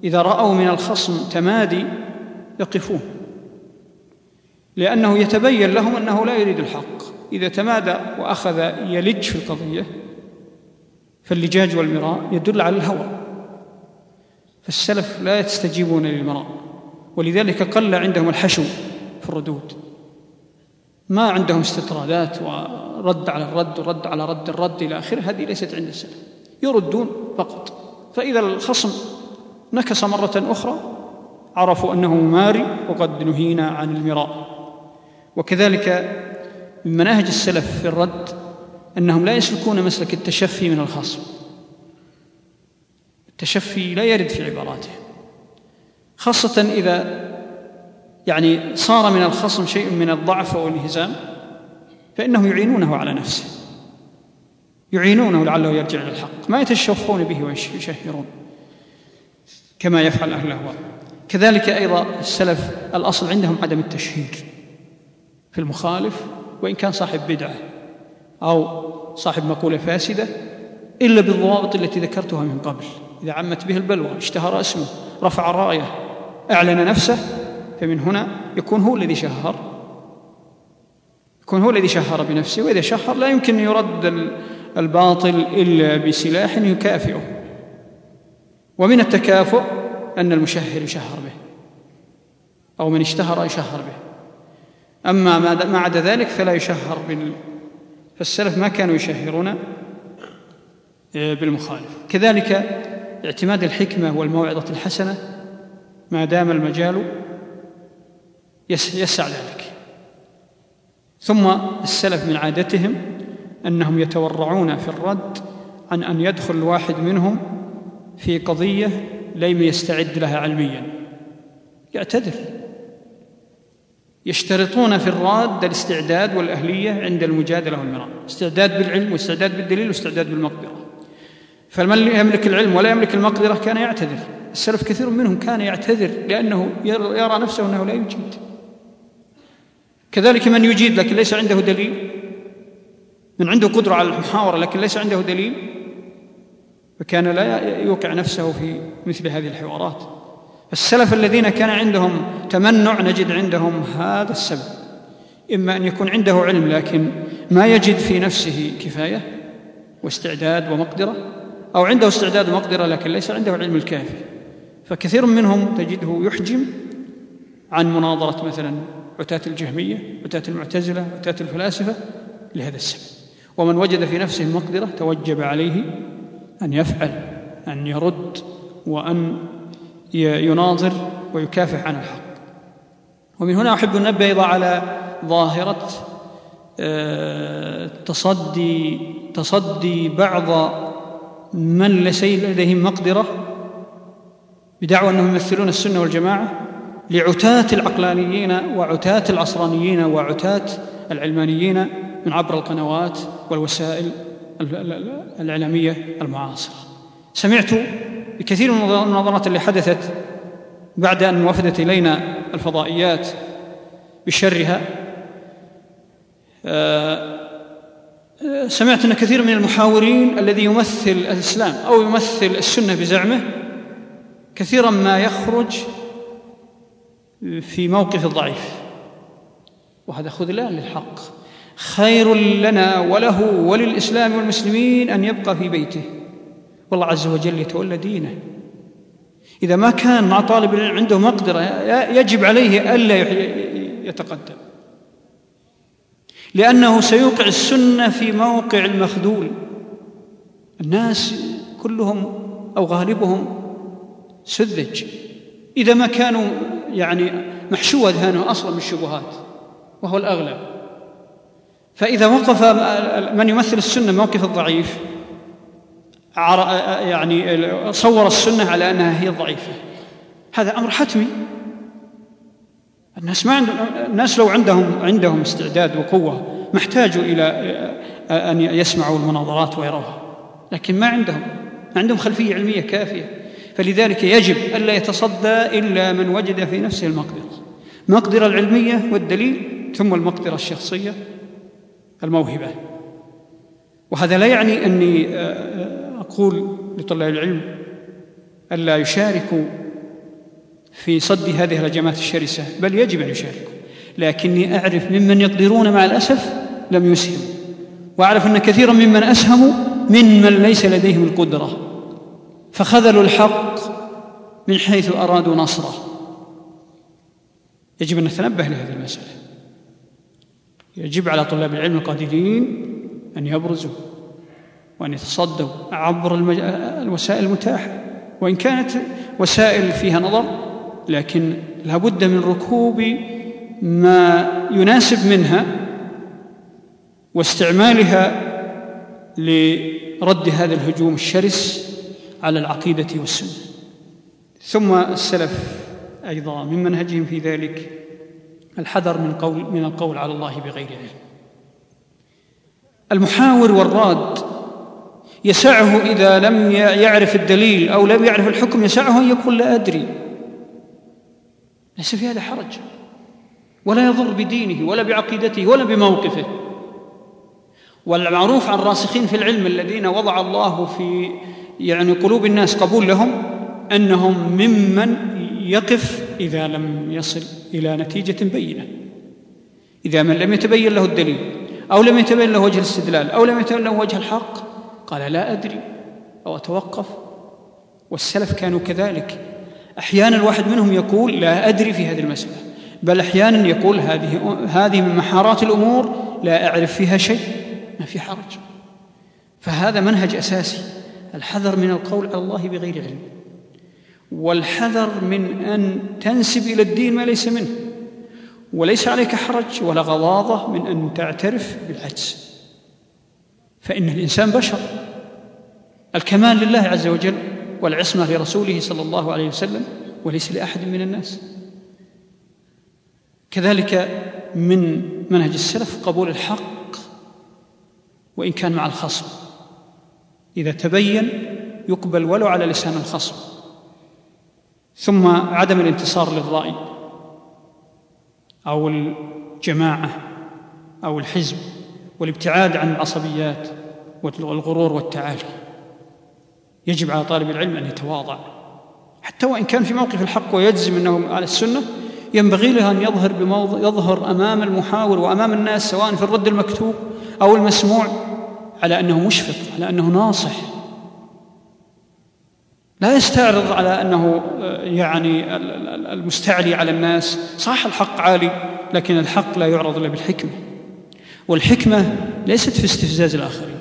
Speaker 2: إذا رأوا من الخصم تمادي يقفون لأنه يتبين لهم أنه لا يريد الحق. إذا تمادى وأخذ يلج في القضية فاللجاج والمراء يدل على الهوى. فالسلف لا يستجيبون للمراء ولذلك قل عندهم الحشو في الردود. ما عندهم استطرادات ورد على الرد ورد على رد الرد إلى آخره هذه ليست عند السلف يردون فقط. فإذا الخصم نكس مرة أخرى عرفوا أنه ماري وقد نهينا عن المراء. وكذلك من مناهج السلف في الرد أنهم لا يسلكون مسلك التشفي من الخصم. التشفي لا يرد في عباراتهم خاصة إذا يعني صار من الخصم شيء من الضعف والانهزام فإنهم يعينونه على نفسه. يعينونه لعله يرجع إلى الحق. ما يتشفون به ويشهرون كما يفعل أهل الأهواء. كذلك أيضا السلف الأصل عندهم عدم التشهير في المخالف وإن كان صاحب بدعة أو صاحب مقولة فاسدة إلا بالضوابط التي ذكرتها من قبل. إذا عمت به البلوى اشتهر اسمه رفع الرايه أعلن نفسه فمن هنا يكون هو الذي شهر. يكون هو الذي شهر بنفسه وإذا شهر لا يمكن أن يرد الباطل إلا بسلاح يكافئه. ومن التكافؤ أن المشهر يشهر به أو من اشتهر يشهر به. أما ما عدا ذلك فلا يشهر بال فالسلف ما كانوا يشهرون آه، بالمخالف. كذلك اعتماد الحكمة والموعظة الحسنة ما دام المجال يسع ذلك. ثم السلف من عادتهم أنهم يتورعون في الرد عن أن يدخل الواحد منهم في قضية لم يستعد لها علميا. يعتذر. يشترطون في الراد الاستعداد والأهلية عند المجادلة والمراء استعداد بالعلم واستعداد بالدليل واستعداد بالمقدرة. فمن يملك العلم ولا يملك المقدرة كان يعتذر. السلف كثير منهم كان يعتذر لأنه يرى نفسه أنه لا يجيد كذلك من يجيد لكن ليس عنده دليل. من عنده قدرة على المحاورة لكن ليس عنده دليل. فكان لا يوقع نفسه في مثل هذه الحوارات. السلف الذين كان عندهم تمنع نجد عندهم هذا السبب. إما أن يكون عنده علم لكن ما يجد في نفسه كفاية واستعداد ومقدرة. أو عنده استعداد ومقدرة لكن ليس عنده علم الكافي. فكثير منهم تجده يحجم عن مناظرة مثلا عتاة الجهمية عتاة المعتزلة عتاة الفلاسفة لهذا السبب. ومن وجد في نفسه المقدرة توجب عليه أن يفعل أن يرد وأن يناظر ويكافح عن الحق. ومن هنا أحب أن أيضا على ظاهرة آه، تصدي تصدي بعض من ليس لديهم مقدرة بدعوى أنهم يمثلون السنة والجماعة لعتاة العقلانيين وعتاة العصرانيين وعتاة العلمانيين من عبر القنوات والوسائل الإعلامية المعاصرة. سمعت بكثير من المناظرات اللي حدثت بعد أن وفدت إلينا الفضائيات بشرها. آه، سمعت أن كثير من المحاورين الذي يمثل الإسلام أو يمثل السنة بزعمه كثيرا ما يخرج في موقف الضعيف وهذا خذلان للحق. خير لنا وله وللإسلام والمسلمين أن يبقى في بيته. والله عز وجل يتولى دينه. إذا ما كان مع طالب عنده مقدرة يجب عليه ألا يتقدم. لأنه سيوقع السنة في موقع المخذول الناس كلهم أو غالبهم سذج. إذا ما كانوا يعني محشو أذهانهم أصلا من الشبهات وهو الأغلب. فإذا وقف من يمثل السنة موقف الضعيف يعني صور السنة على أنها هي الضعيفة. هذا أمر حتمي. الناس ما عندهم الناس لو عندهم عندهم استعداد وقوة ما احتاجوا إلى أن يسمعوا المناظرات ويروها. لكن ما عندهم. ما عندهم خلفية علمية كافية. فلذلك يجب ألا يتصدى إلا من وجد في نفسه المقدرة. المقدرة العلمية والدليل ثم المقدرة الشخصية الموهبة. وهذا لا يعني أني أقول لطلاب العلم ألا يشاركوا في صد هذه الهجمات الشرسة بل يجب أن يشاركوا. لكني أعرف ممن يقدرون مع الأسف لم يسهموا. وأعرف أن كثيرا ممن أسهموا ممن ليس لديهم القدرة. فخذلوا الحق من حيث أرادوا نصره. يجب أن نتنبه لهذه المسألة. يجب على طلاب العلم القادرين أن يبرزوا وأن يتصدوا عبر الوسائل المتاحة. وإن كانت وسائل فيها نظر لكن لابد من ركوب ما يناسب منها واستعمالها لرد هذا الهجوم الشرس على العقيدة والسنة. ثم السلف أيضا من منهجهم في ذلك الحذر من قول من القول على الله بغير علم. المحاور والراد يسعه إذا لم يعرف الدليل أو لم يعرف الحكم يسعه أن يقول لا أدري. ليس في هذا حرج. ولا يضر بدينه ولا بعقيدته ولا بموقفه. والمعروف عن الراسخين في العلم الذين وضع الله في يعني قلوب الناس قبول لهم أنهم ممن يقف إذا لم يصل إلى نتيجة بينة. إذا من لم يتبين له الدليل أو لم يتبين له وجه الاستدلال أو لم يتبين له وجه الحق قال لا أدري أو أتوقف. والسلف كانوا كذلك. أحيانا الواحد منهم يقول لا أدري في هذه المسألة بل أحيانا يقول هذه هذه من محارات الأمور لا أعرف فيها شيء ما في حرج. فهذا منهج أساسي الحذر من القول على الله بغير علم. والحذر من أن تنسب إلى الدين ما ليس منه. وليس عليك حرج ولا غضاضه من أن تعترف بالعجز. فإن الإنسان بشر. الكمال لله عز وجل والعصمة لرسوله صلى الله عليه وسلم وليس لأحد من الناس. كذلك من منهج السلف قبول الحق وإن كان مع الخصم. إذا تبين يقبل ولو على لسان الخصم. ثم عدم الانتصار للرأي أو الجماعة أو الحزب والابتعاد عن العصبيات والغرور والتعالي. يجب على طالب العلم أن يتواضع. حتى وإن كان في موقف الحق ويجزم أنه على السنة ينبغي له أن يظهر بموضع يظهر أمام المحاور وأمام الناس سواء في الرد المكتوب أو المسموع على أنه مشفق على أنه ناصح. لا يستعرض على أنه آه، يعني المستعلي على الناس. صح الحق عالي لكن الحق لا يعرض إلا بالحكمة. والحكمة ليست في استفزاز الآخرين.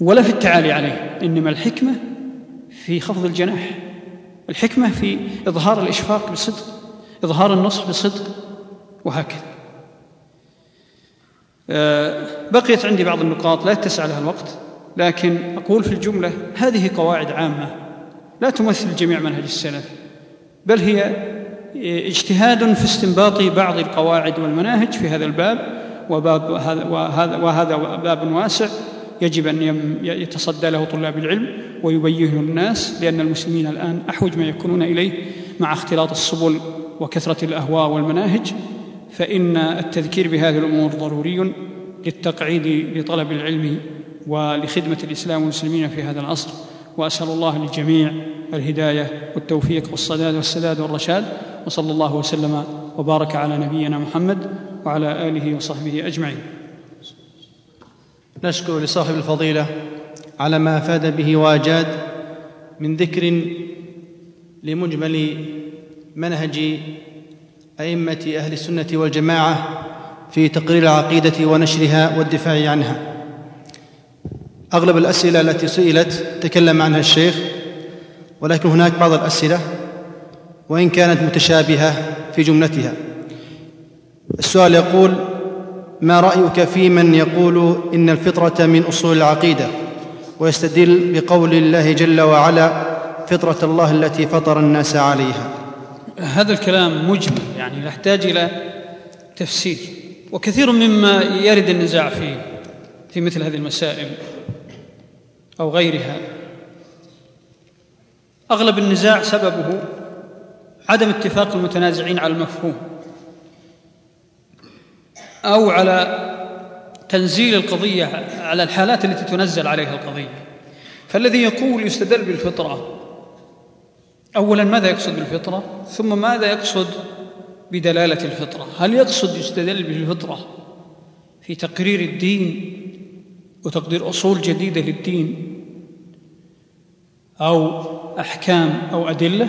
Speaker 2: ولا في التعالي عليه إنما الحكمة في خفض الجناح. الحكمة في إظهار الإشفاق بصدق إظهار النصح بصدق وهكذا. آه، بقيت عندي بعض النقاط لا يتسع لها الوقت لكن أقول في الجملة هذه قواعد عامة لا تمثل جميع منهج السلف بل هي اجتهاد في استنباط بعض القواعد والمناهج في هذا الباب وباب وهذا, وهذا باب واسع. يجب أن يتصدى له طلاب العلم ويبينه الناس لأن المسلمين الآن أحوج ما يكونون إليه مع اختلاط السبل وكثرة الأهواء والمناهج فإن التذكير بهذه الأمور ضروري للتقعيد بطلب العلم ولخدمة الإسلام والمسلمين في هذا العصر. وأسأل الله للجميع الهداية والتوفيق والصداد والسداد والرشاد وصلى الله وسلم وبارك على نبينا محمد وعلى آله وصحبه أجمعين.
Speaker 3: نشكر لصاحب الفضيلة على ما أفاد به واجاد من ذكر لمجمل منهج أئمة أهل السنة والجماعة في تقرير العقيدة ونشرها والدفاع عنها. أغلب الأسئلة التي سئلت تكلم عنها الشيخ ولكن هناك بعض الأسئلة وإن كانت متشابهة في جملتها. السؤال يقول ما رأيك في من يقول إن الفطرة من أصول العقيدة؟ ويستدل بقول الله جل وعلا فطرة الله التي فطر الناس عليها.
Speaker 2: هذا الكلام مجمل يعني يحتاج إلى تفسير. وكثير مما يرد النزاع فيه في مثل هذه المسائل أو غيرها. أغلب النزاع سببه عدم اتفاق المتنازعين على المفهوم. أو على تنزيل القضية على الحالات التي تنزل عليها القضية. فالذي يقول يستدل بالفطرة. اولا ماذا يقصد بالفطرة؟ ثم ماذا يقصد بدلالة الفطرة؟ هل يقصد يستدل بالفطرة في تقرير الدين وتقدير أصول جديدة للدين أو أحكام أو أدلة؟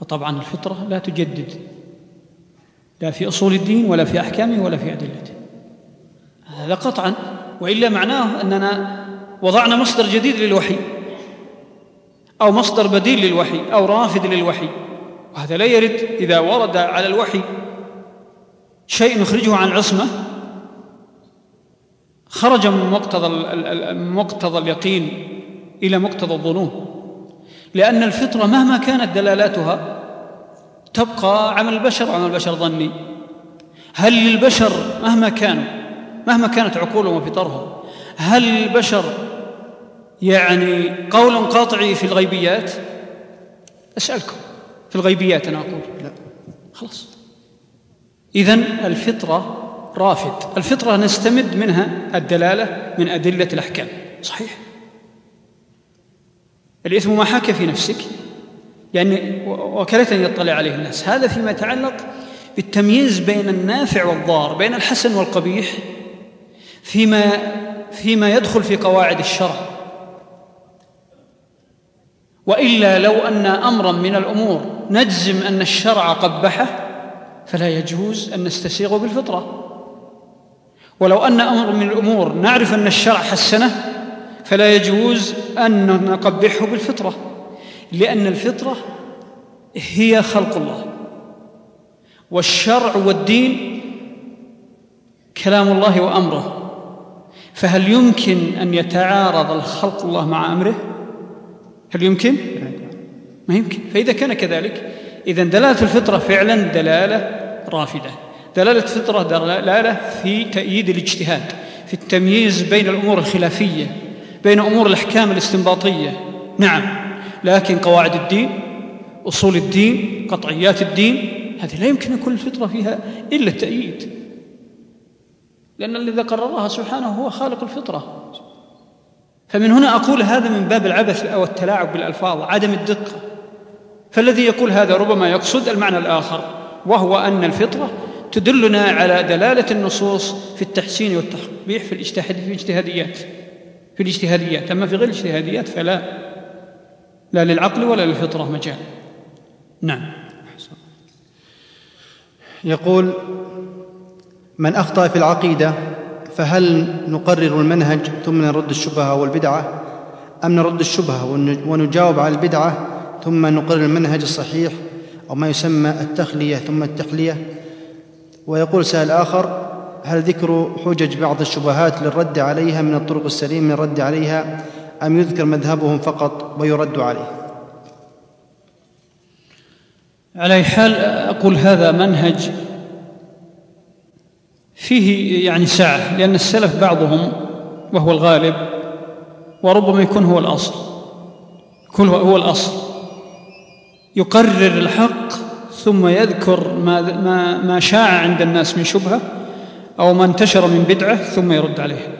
Speaker 2: وطبعا الفطرة لا تجدد. لا في أصول الدين ولا في أحكامه ولا في أدلته هذا قطعا وإلا معناه أننا وضعنا مصدر جديد للوحي أو مصدر بديل للوحي أو رافد للوحي. وهذا لا يرد إذا ورد على الوحي شيء نخرجه عن عصمة خرج من مقتضى مقتضى اليقين إلى مقتضى الظنون. لأن الفطرة مهما كانت دلالاتها تبقى عمل البشر وعمل البشر ظني؟ هل للبشر مهما كانوا مهما كانت عقولهم وفطرهم هل للبشر يعني قول قاطعي في الغيبيات؟ أسألكم في الغيبيات أنا أقول لا خلاص. إذن الفطرة رافد الفطرة نستمد منها الدلالة من أدلة الأحكام صحيح؟ الإثم ما حاك في نفسك. لأن وكالة يطلع عليه الناس. هذا فيما يتعلق بالتمييز بين النافع والضار بين الحسن والقبيح فيما فيما يدخل في قواعد الشرع. وإلا لو أن أمرا من الأمور نجزم أن الشرع قبحه فلا يجوز أن نستسيغه بالفطرة. ولو أن أمر من الأمور نعرف أن الشرع حسنه فلا يجوز أن نقبحه بالفطرة. لأن الفطرة هي خلق الله. والشرع والدين كلام الله وأمره. فهل يمكن أن يتعارض الخلق الله مع أمره؟ هل يمكن؟ ما يمكن. فإذا كان كذلك إذا دلالة الفطرة فعلا دلالة رافدة. دلالة الفطرة دلالة في تأييد الاجتهاد في التمييز بين الأمور الخلافية بين أمور الأحكام الاستنباطية. نعم. لكن قواعد الدين أصول الدين قطعيات الدين هذه لا يمكن يكون الفطرة فيها إلا التأييد. لأن الذي قررها سبحانه هو خالق الفطرة. فمن هنا أقول هذا من باب العبث أو التلاعب بالألفاظ عدم الدقة. فالذي يقول هذا ربما يقصد المعنى الآخر وهو أن الفطرة تدلنا على دلالة النصوص في التحسين والتقبيح في الاجتهاديات. في الاجتهاديات. أما في غير الاجتهاديات فلا. لا للعقل ولا للفطرة مجال. نعم.
Speaker 3: يقول من أخطأ في العقيدة فهل نقرر المنهج ثم نرد الشبهة والبدعة؟ أم نرد الشبهة ونجاوب على البدعة ثم نقرر المنهج الصحيح أو ما يسمى التخلية ثم التحلية ويقول سائل آخر هل ذكر حجج بعض الشبهات للرد عليها من الطرق السليمة من الرد عليها أم يذكر مذهبهم فقط ويرد عليه؟
Speaker 2: على حال أقول هذا منهج فيه يعني سعة لأن السلف بعضهم وهو الغالب وربما يكون هو الأصل يكون هو الأصل. يقرر الحق ثم يذكر ما, ما, ما شاع عند الناس من شبهة أو ما انتشر من بدعة ثم يرد عليها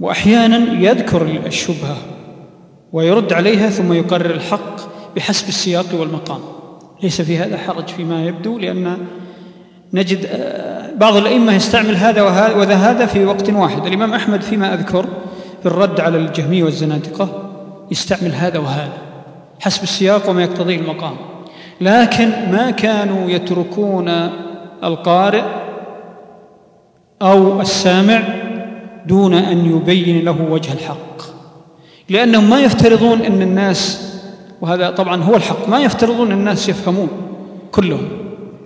Speaker 2: وأحيانا يذكر الشبهة ويرد عليها ثم يقرر الحق بحسب السياق والمقام. ليس في هذا حرج فيما يبدو لأن نجد آه، بعض الأئمة يستعمل هذا وذا هذا في وقت واحد. الإمام أحمد فيما أذكر في الرد على الجهمية والزنادقة يستعمل هذا وهذا حسب السياق وما يقتضيه المقام. لكن ما كانوا يتركون القارئ أو السامع دون أن يبين له وجه الحق. لأنهم ما يفترضون أن الناس وهذا طبعا هو الحق ما يفترضون أن الناس يفهمون كلهم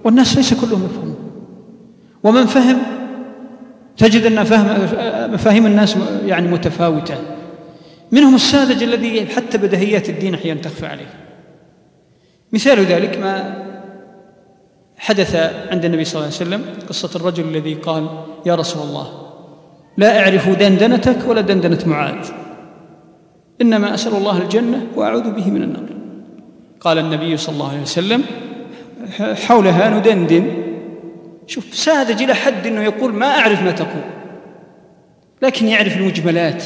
Speaker 2: والناس ليس كلهم يفهمون. ومن فهم تجد أن فهم مفاهيم الناس يعني متفاوتة. منهم الساذج الذي حتى بدهيات الدين أحيانا تخفى عليه. مثال ذلك ما حدث عند النبي صلى الله عليه وسلم قصة الرجل الذي قال يا رسول الله لا أعرف دندنتك ولا دندنة معاذ. إنما أسأل الله الجنة وأعوذ به من النار. قال النبي صلى الله عليه وسلم حولها ندندن. شوف ساذج إلى حد أنه يقول ما أعرف ما تقول. لكن يعرف المجملات.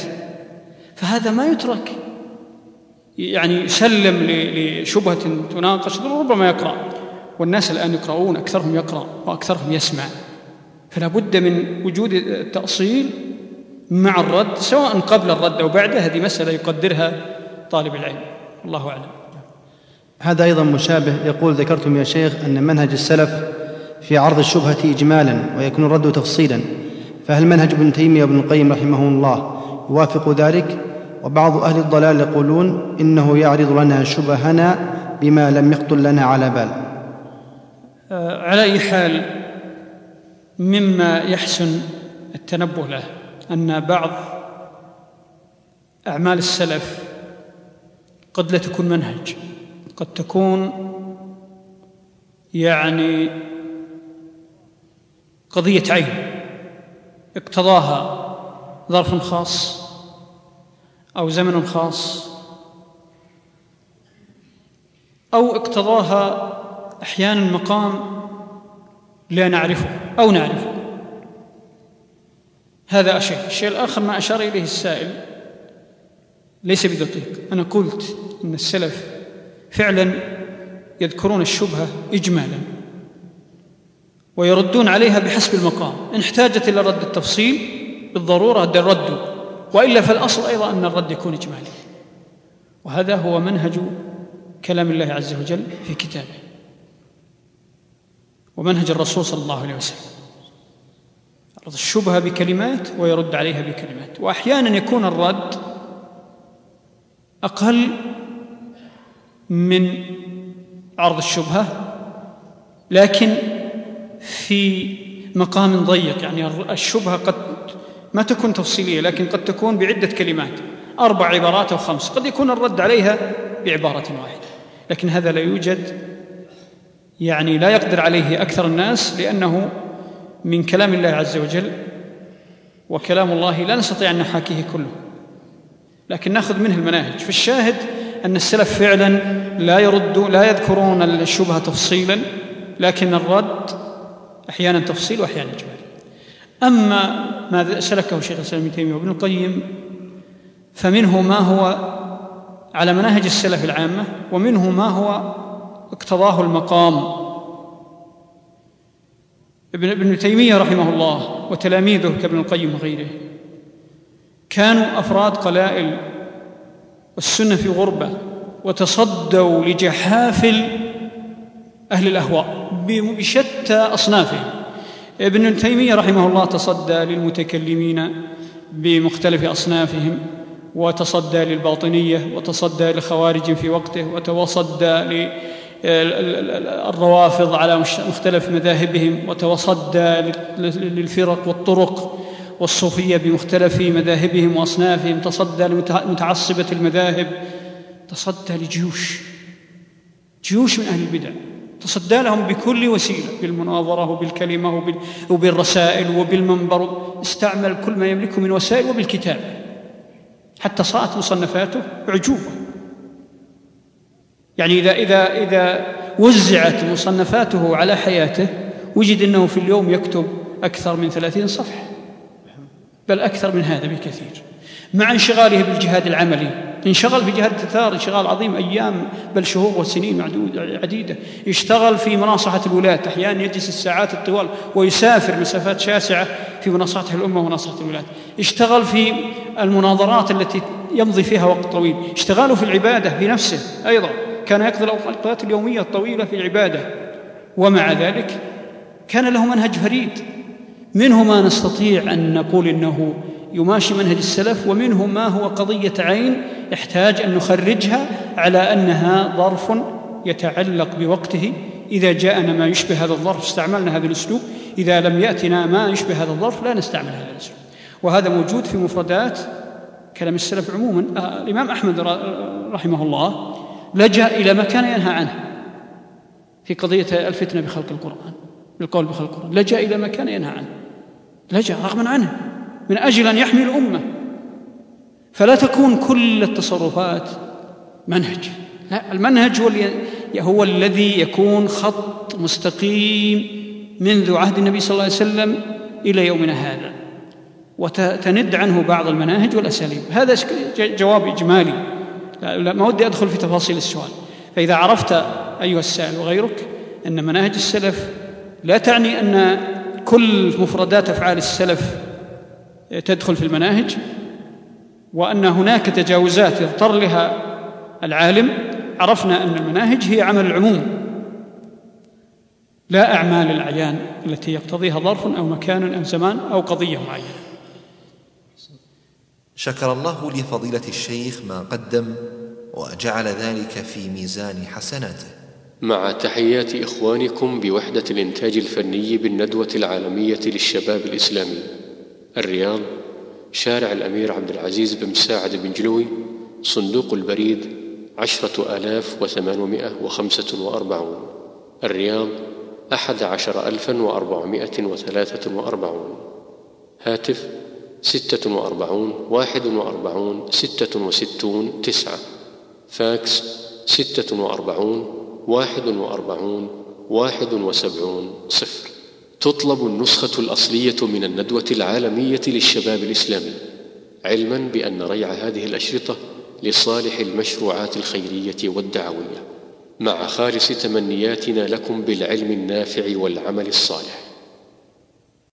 Speaker 2: فهذا ما يترك. يعني يسلم لشبهة تناقش ربما يقرأ. والناس الآن يقرؤون أكثرهم يقرأ وأكثرهم يسمع. فلا بد من وجود التأصيل مع الرد سواء قبل الرد أو بعده هذه مسألة يقدرها طالب العلم. الله أعلم.
Speaker 3: هذا أيضا مشابه يقول ذكرتم يا شيخ أن منهج السلف في عرض الشبهة إجمالا ويكون الرد تفصيلا فهل منهج ابن تيمية وابن القيم رحمه الله يوافق ذلك؟ وبعض أهل الضلال يقولون إنه يعرض لنا شبهنا بما لم يخطر لنا على بال.
Speaker 2: آه، على أي حال مما يحسن التنبه له أن بعض أعمال السلف قد لا تكون منهج قد تكون يعني قضية عين اقتضاها ظرف خاص أو زمن خاص أو اقتضاها أحيانا مقام لا نعرفه أو نعرفه. هذا شيء الشيء الآخر ما أشار إليه السائل ليس بدقيق. أنا قلت أن السلف فعلا يذكرون الشبهة إجمالا ويردون عليها بحسب المقام. إن احتاجت إلى رد التفصيل بالضرورة الرد وإلا فالأصل أيضا أن الرد يكون إجمالي. وهذا هو منهج كلام الله عز وجل في كتابه. ومنهج الرسول صلى الله عليه وسلم. يعرض الشبهة بكلمات ويرد عليها بكلمات. وأحيانا يكون الرد أقل من عرض الشبهة لكن في مقام ضيق. يعني الشبهة قد ما تكون تفصيلية لكن قد تكون بعدة كلمات أربع عبارات أو خمس. قد يكون الرد عليها بعبارة واحدة لكن هذا لا يوجد يعني لا يقدر عليه أكثر الناس لأنه من كلام الله عز وجل وكلام الله لا نستطيع أن نحاكيه كله. لكن نأخذ منه المناهج. فالشاهد أن السلف فعلا لا يرد لا يذكرون الشبهة تفصيلا لكن الرد أحيانا تفصيل واحيانا اجمال أما ما سلكه شيخ الإسلام ابن تيمية وابن القيم فمنه ما هو على مناهج السلف العامة ومنه ما هو اقتضاه المقام. ابن ابن تيمية رحمه الله وتلاميذه كابن القيم وغيره. كانوا أفراد قلائل والسنة في غربة وتصدوا لجحافل أهل الأهواء بشتى أصنافهم. ابن تيمية رحمه الله تصدى للمتكلمين بمختلف أصنافهم وتصدى للباطنية وتصدى لخوارج في وقته وتصدى للروافض على مختلف مذاهبهم وتصدى للفرق والطرق والصوفية بمختلف مذاهبهم وأصنافهم تصدى لمتعصبه المذاهب تصدى لجيوش. جيوش من أهل البدع. تصدى لهم بكل وسيلة بالمناظرة وبالكلمة وبالرسائل وبالمنبر. استعمل كل ما يملكه من وسائل وبالكتاب. حتى صارت مصنفاته عجوبة. يعني إذا إذا إذا وزعت مصنفاته على حياته وجد أنه في اليوم يكتب أكثر من ثلاثين صفحة بل أكثر من هذا بكثير. مع انشغاله بالجهاد العملي انشغل في جهاد التتار انشغال عظيم أيام بل شهور وسنين عديدة. يشتغل في مناصحة الولاة أحيانا يجلس الساعات الطوال ويسافر مسافات شاسعة في مناصحه الأمة ومناصحة الولاة. اشتغل في المناظرات التي يمضي فيها وقت طويل. اشتغاله في العبادة في نفسه أيضا. كان يقضي الأوقات اليومية الطويلة في العبادة. ومع ذلك كان له منهج فريد. منه ما نستطيع أن نقول إنه يماشي منهج السلف ومنه ما هو قضية عين يحتاج أن نخرجها على أنها ظرف يتعلق بوقته. إذا جاءنا ما يشبه هذا الظرف استعملنا هذا الأسلوب. إذا لم يأتنا ما يشبه هذا الظرف لا نستعمل هذا الأسلوب. وهذا موجود في مفردات كلام السلف عموما. آه الإمام أحمد رحمه الله لجأ إلى ما كان ينهى عنه في قضية الفتنة بخلق القرآن بالقول بخلق القرآن. لجأ إلى ما كان ينهى عنه. لجأ رغما عنه من أجل أن يحمي الامه فلا تكون كل التصرفات منهج. لا المنهج هو, هو الذي يكون خط مستقيم منذ عهد النبي صلى الله عليه وسلم إلى يومنا هذا. وتند عنه بعض المناهج والأساليب. هذا جواب إجمالي. لا ما ودي أدخل في تفاصيل السؤال. فإذا عرفت أيها السائل وغيرك أن مناهج السلف لا تعني أن كل مفردات أفعال السلف تدخل في المناهج وأن هناك تجاوزات يضطر لها العالم عرفنا أن المناهج هي عمل العموم لا أعمال الأعيان التي يقتضيها ظرف أو مكان أو زمان أو قضية معينة.
Speaker 1: شكر الله لفضيلة الشيخ ما قدم وجعل ذلك في ميزان حسناته.
Speaker 4: مع تحيات إخوانكم بوحدة الإنتاج الفني بالندوة العالمية للشباب الإسلامي الرياض شارع الأمير عبد العزيز بن مساعد بن جلوي صندوق البريد عشرة آلاف وثمانمائة وخمسة وأربعون الرياض أحد عشر ألفا وأربعمائة وثلاثة وأربعون. هاتف ستة وأربعون واحد وأربعون ستة وستون تسعة. فاكس ستة وأربعون واحد وأربعون واحد وسبعون صفر. تطلب النسخة الأصلية من الندوة العالمية للشباب الإسلامي علما بأن ريع هذه الأشرطة لصالح المشروعات الخيرية والدعوية مع خالص تمنياتنا لكم بالعلم النافع والعمل الصالح.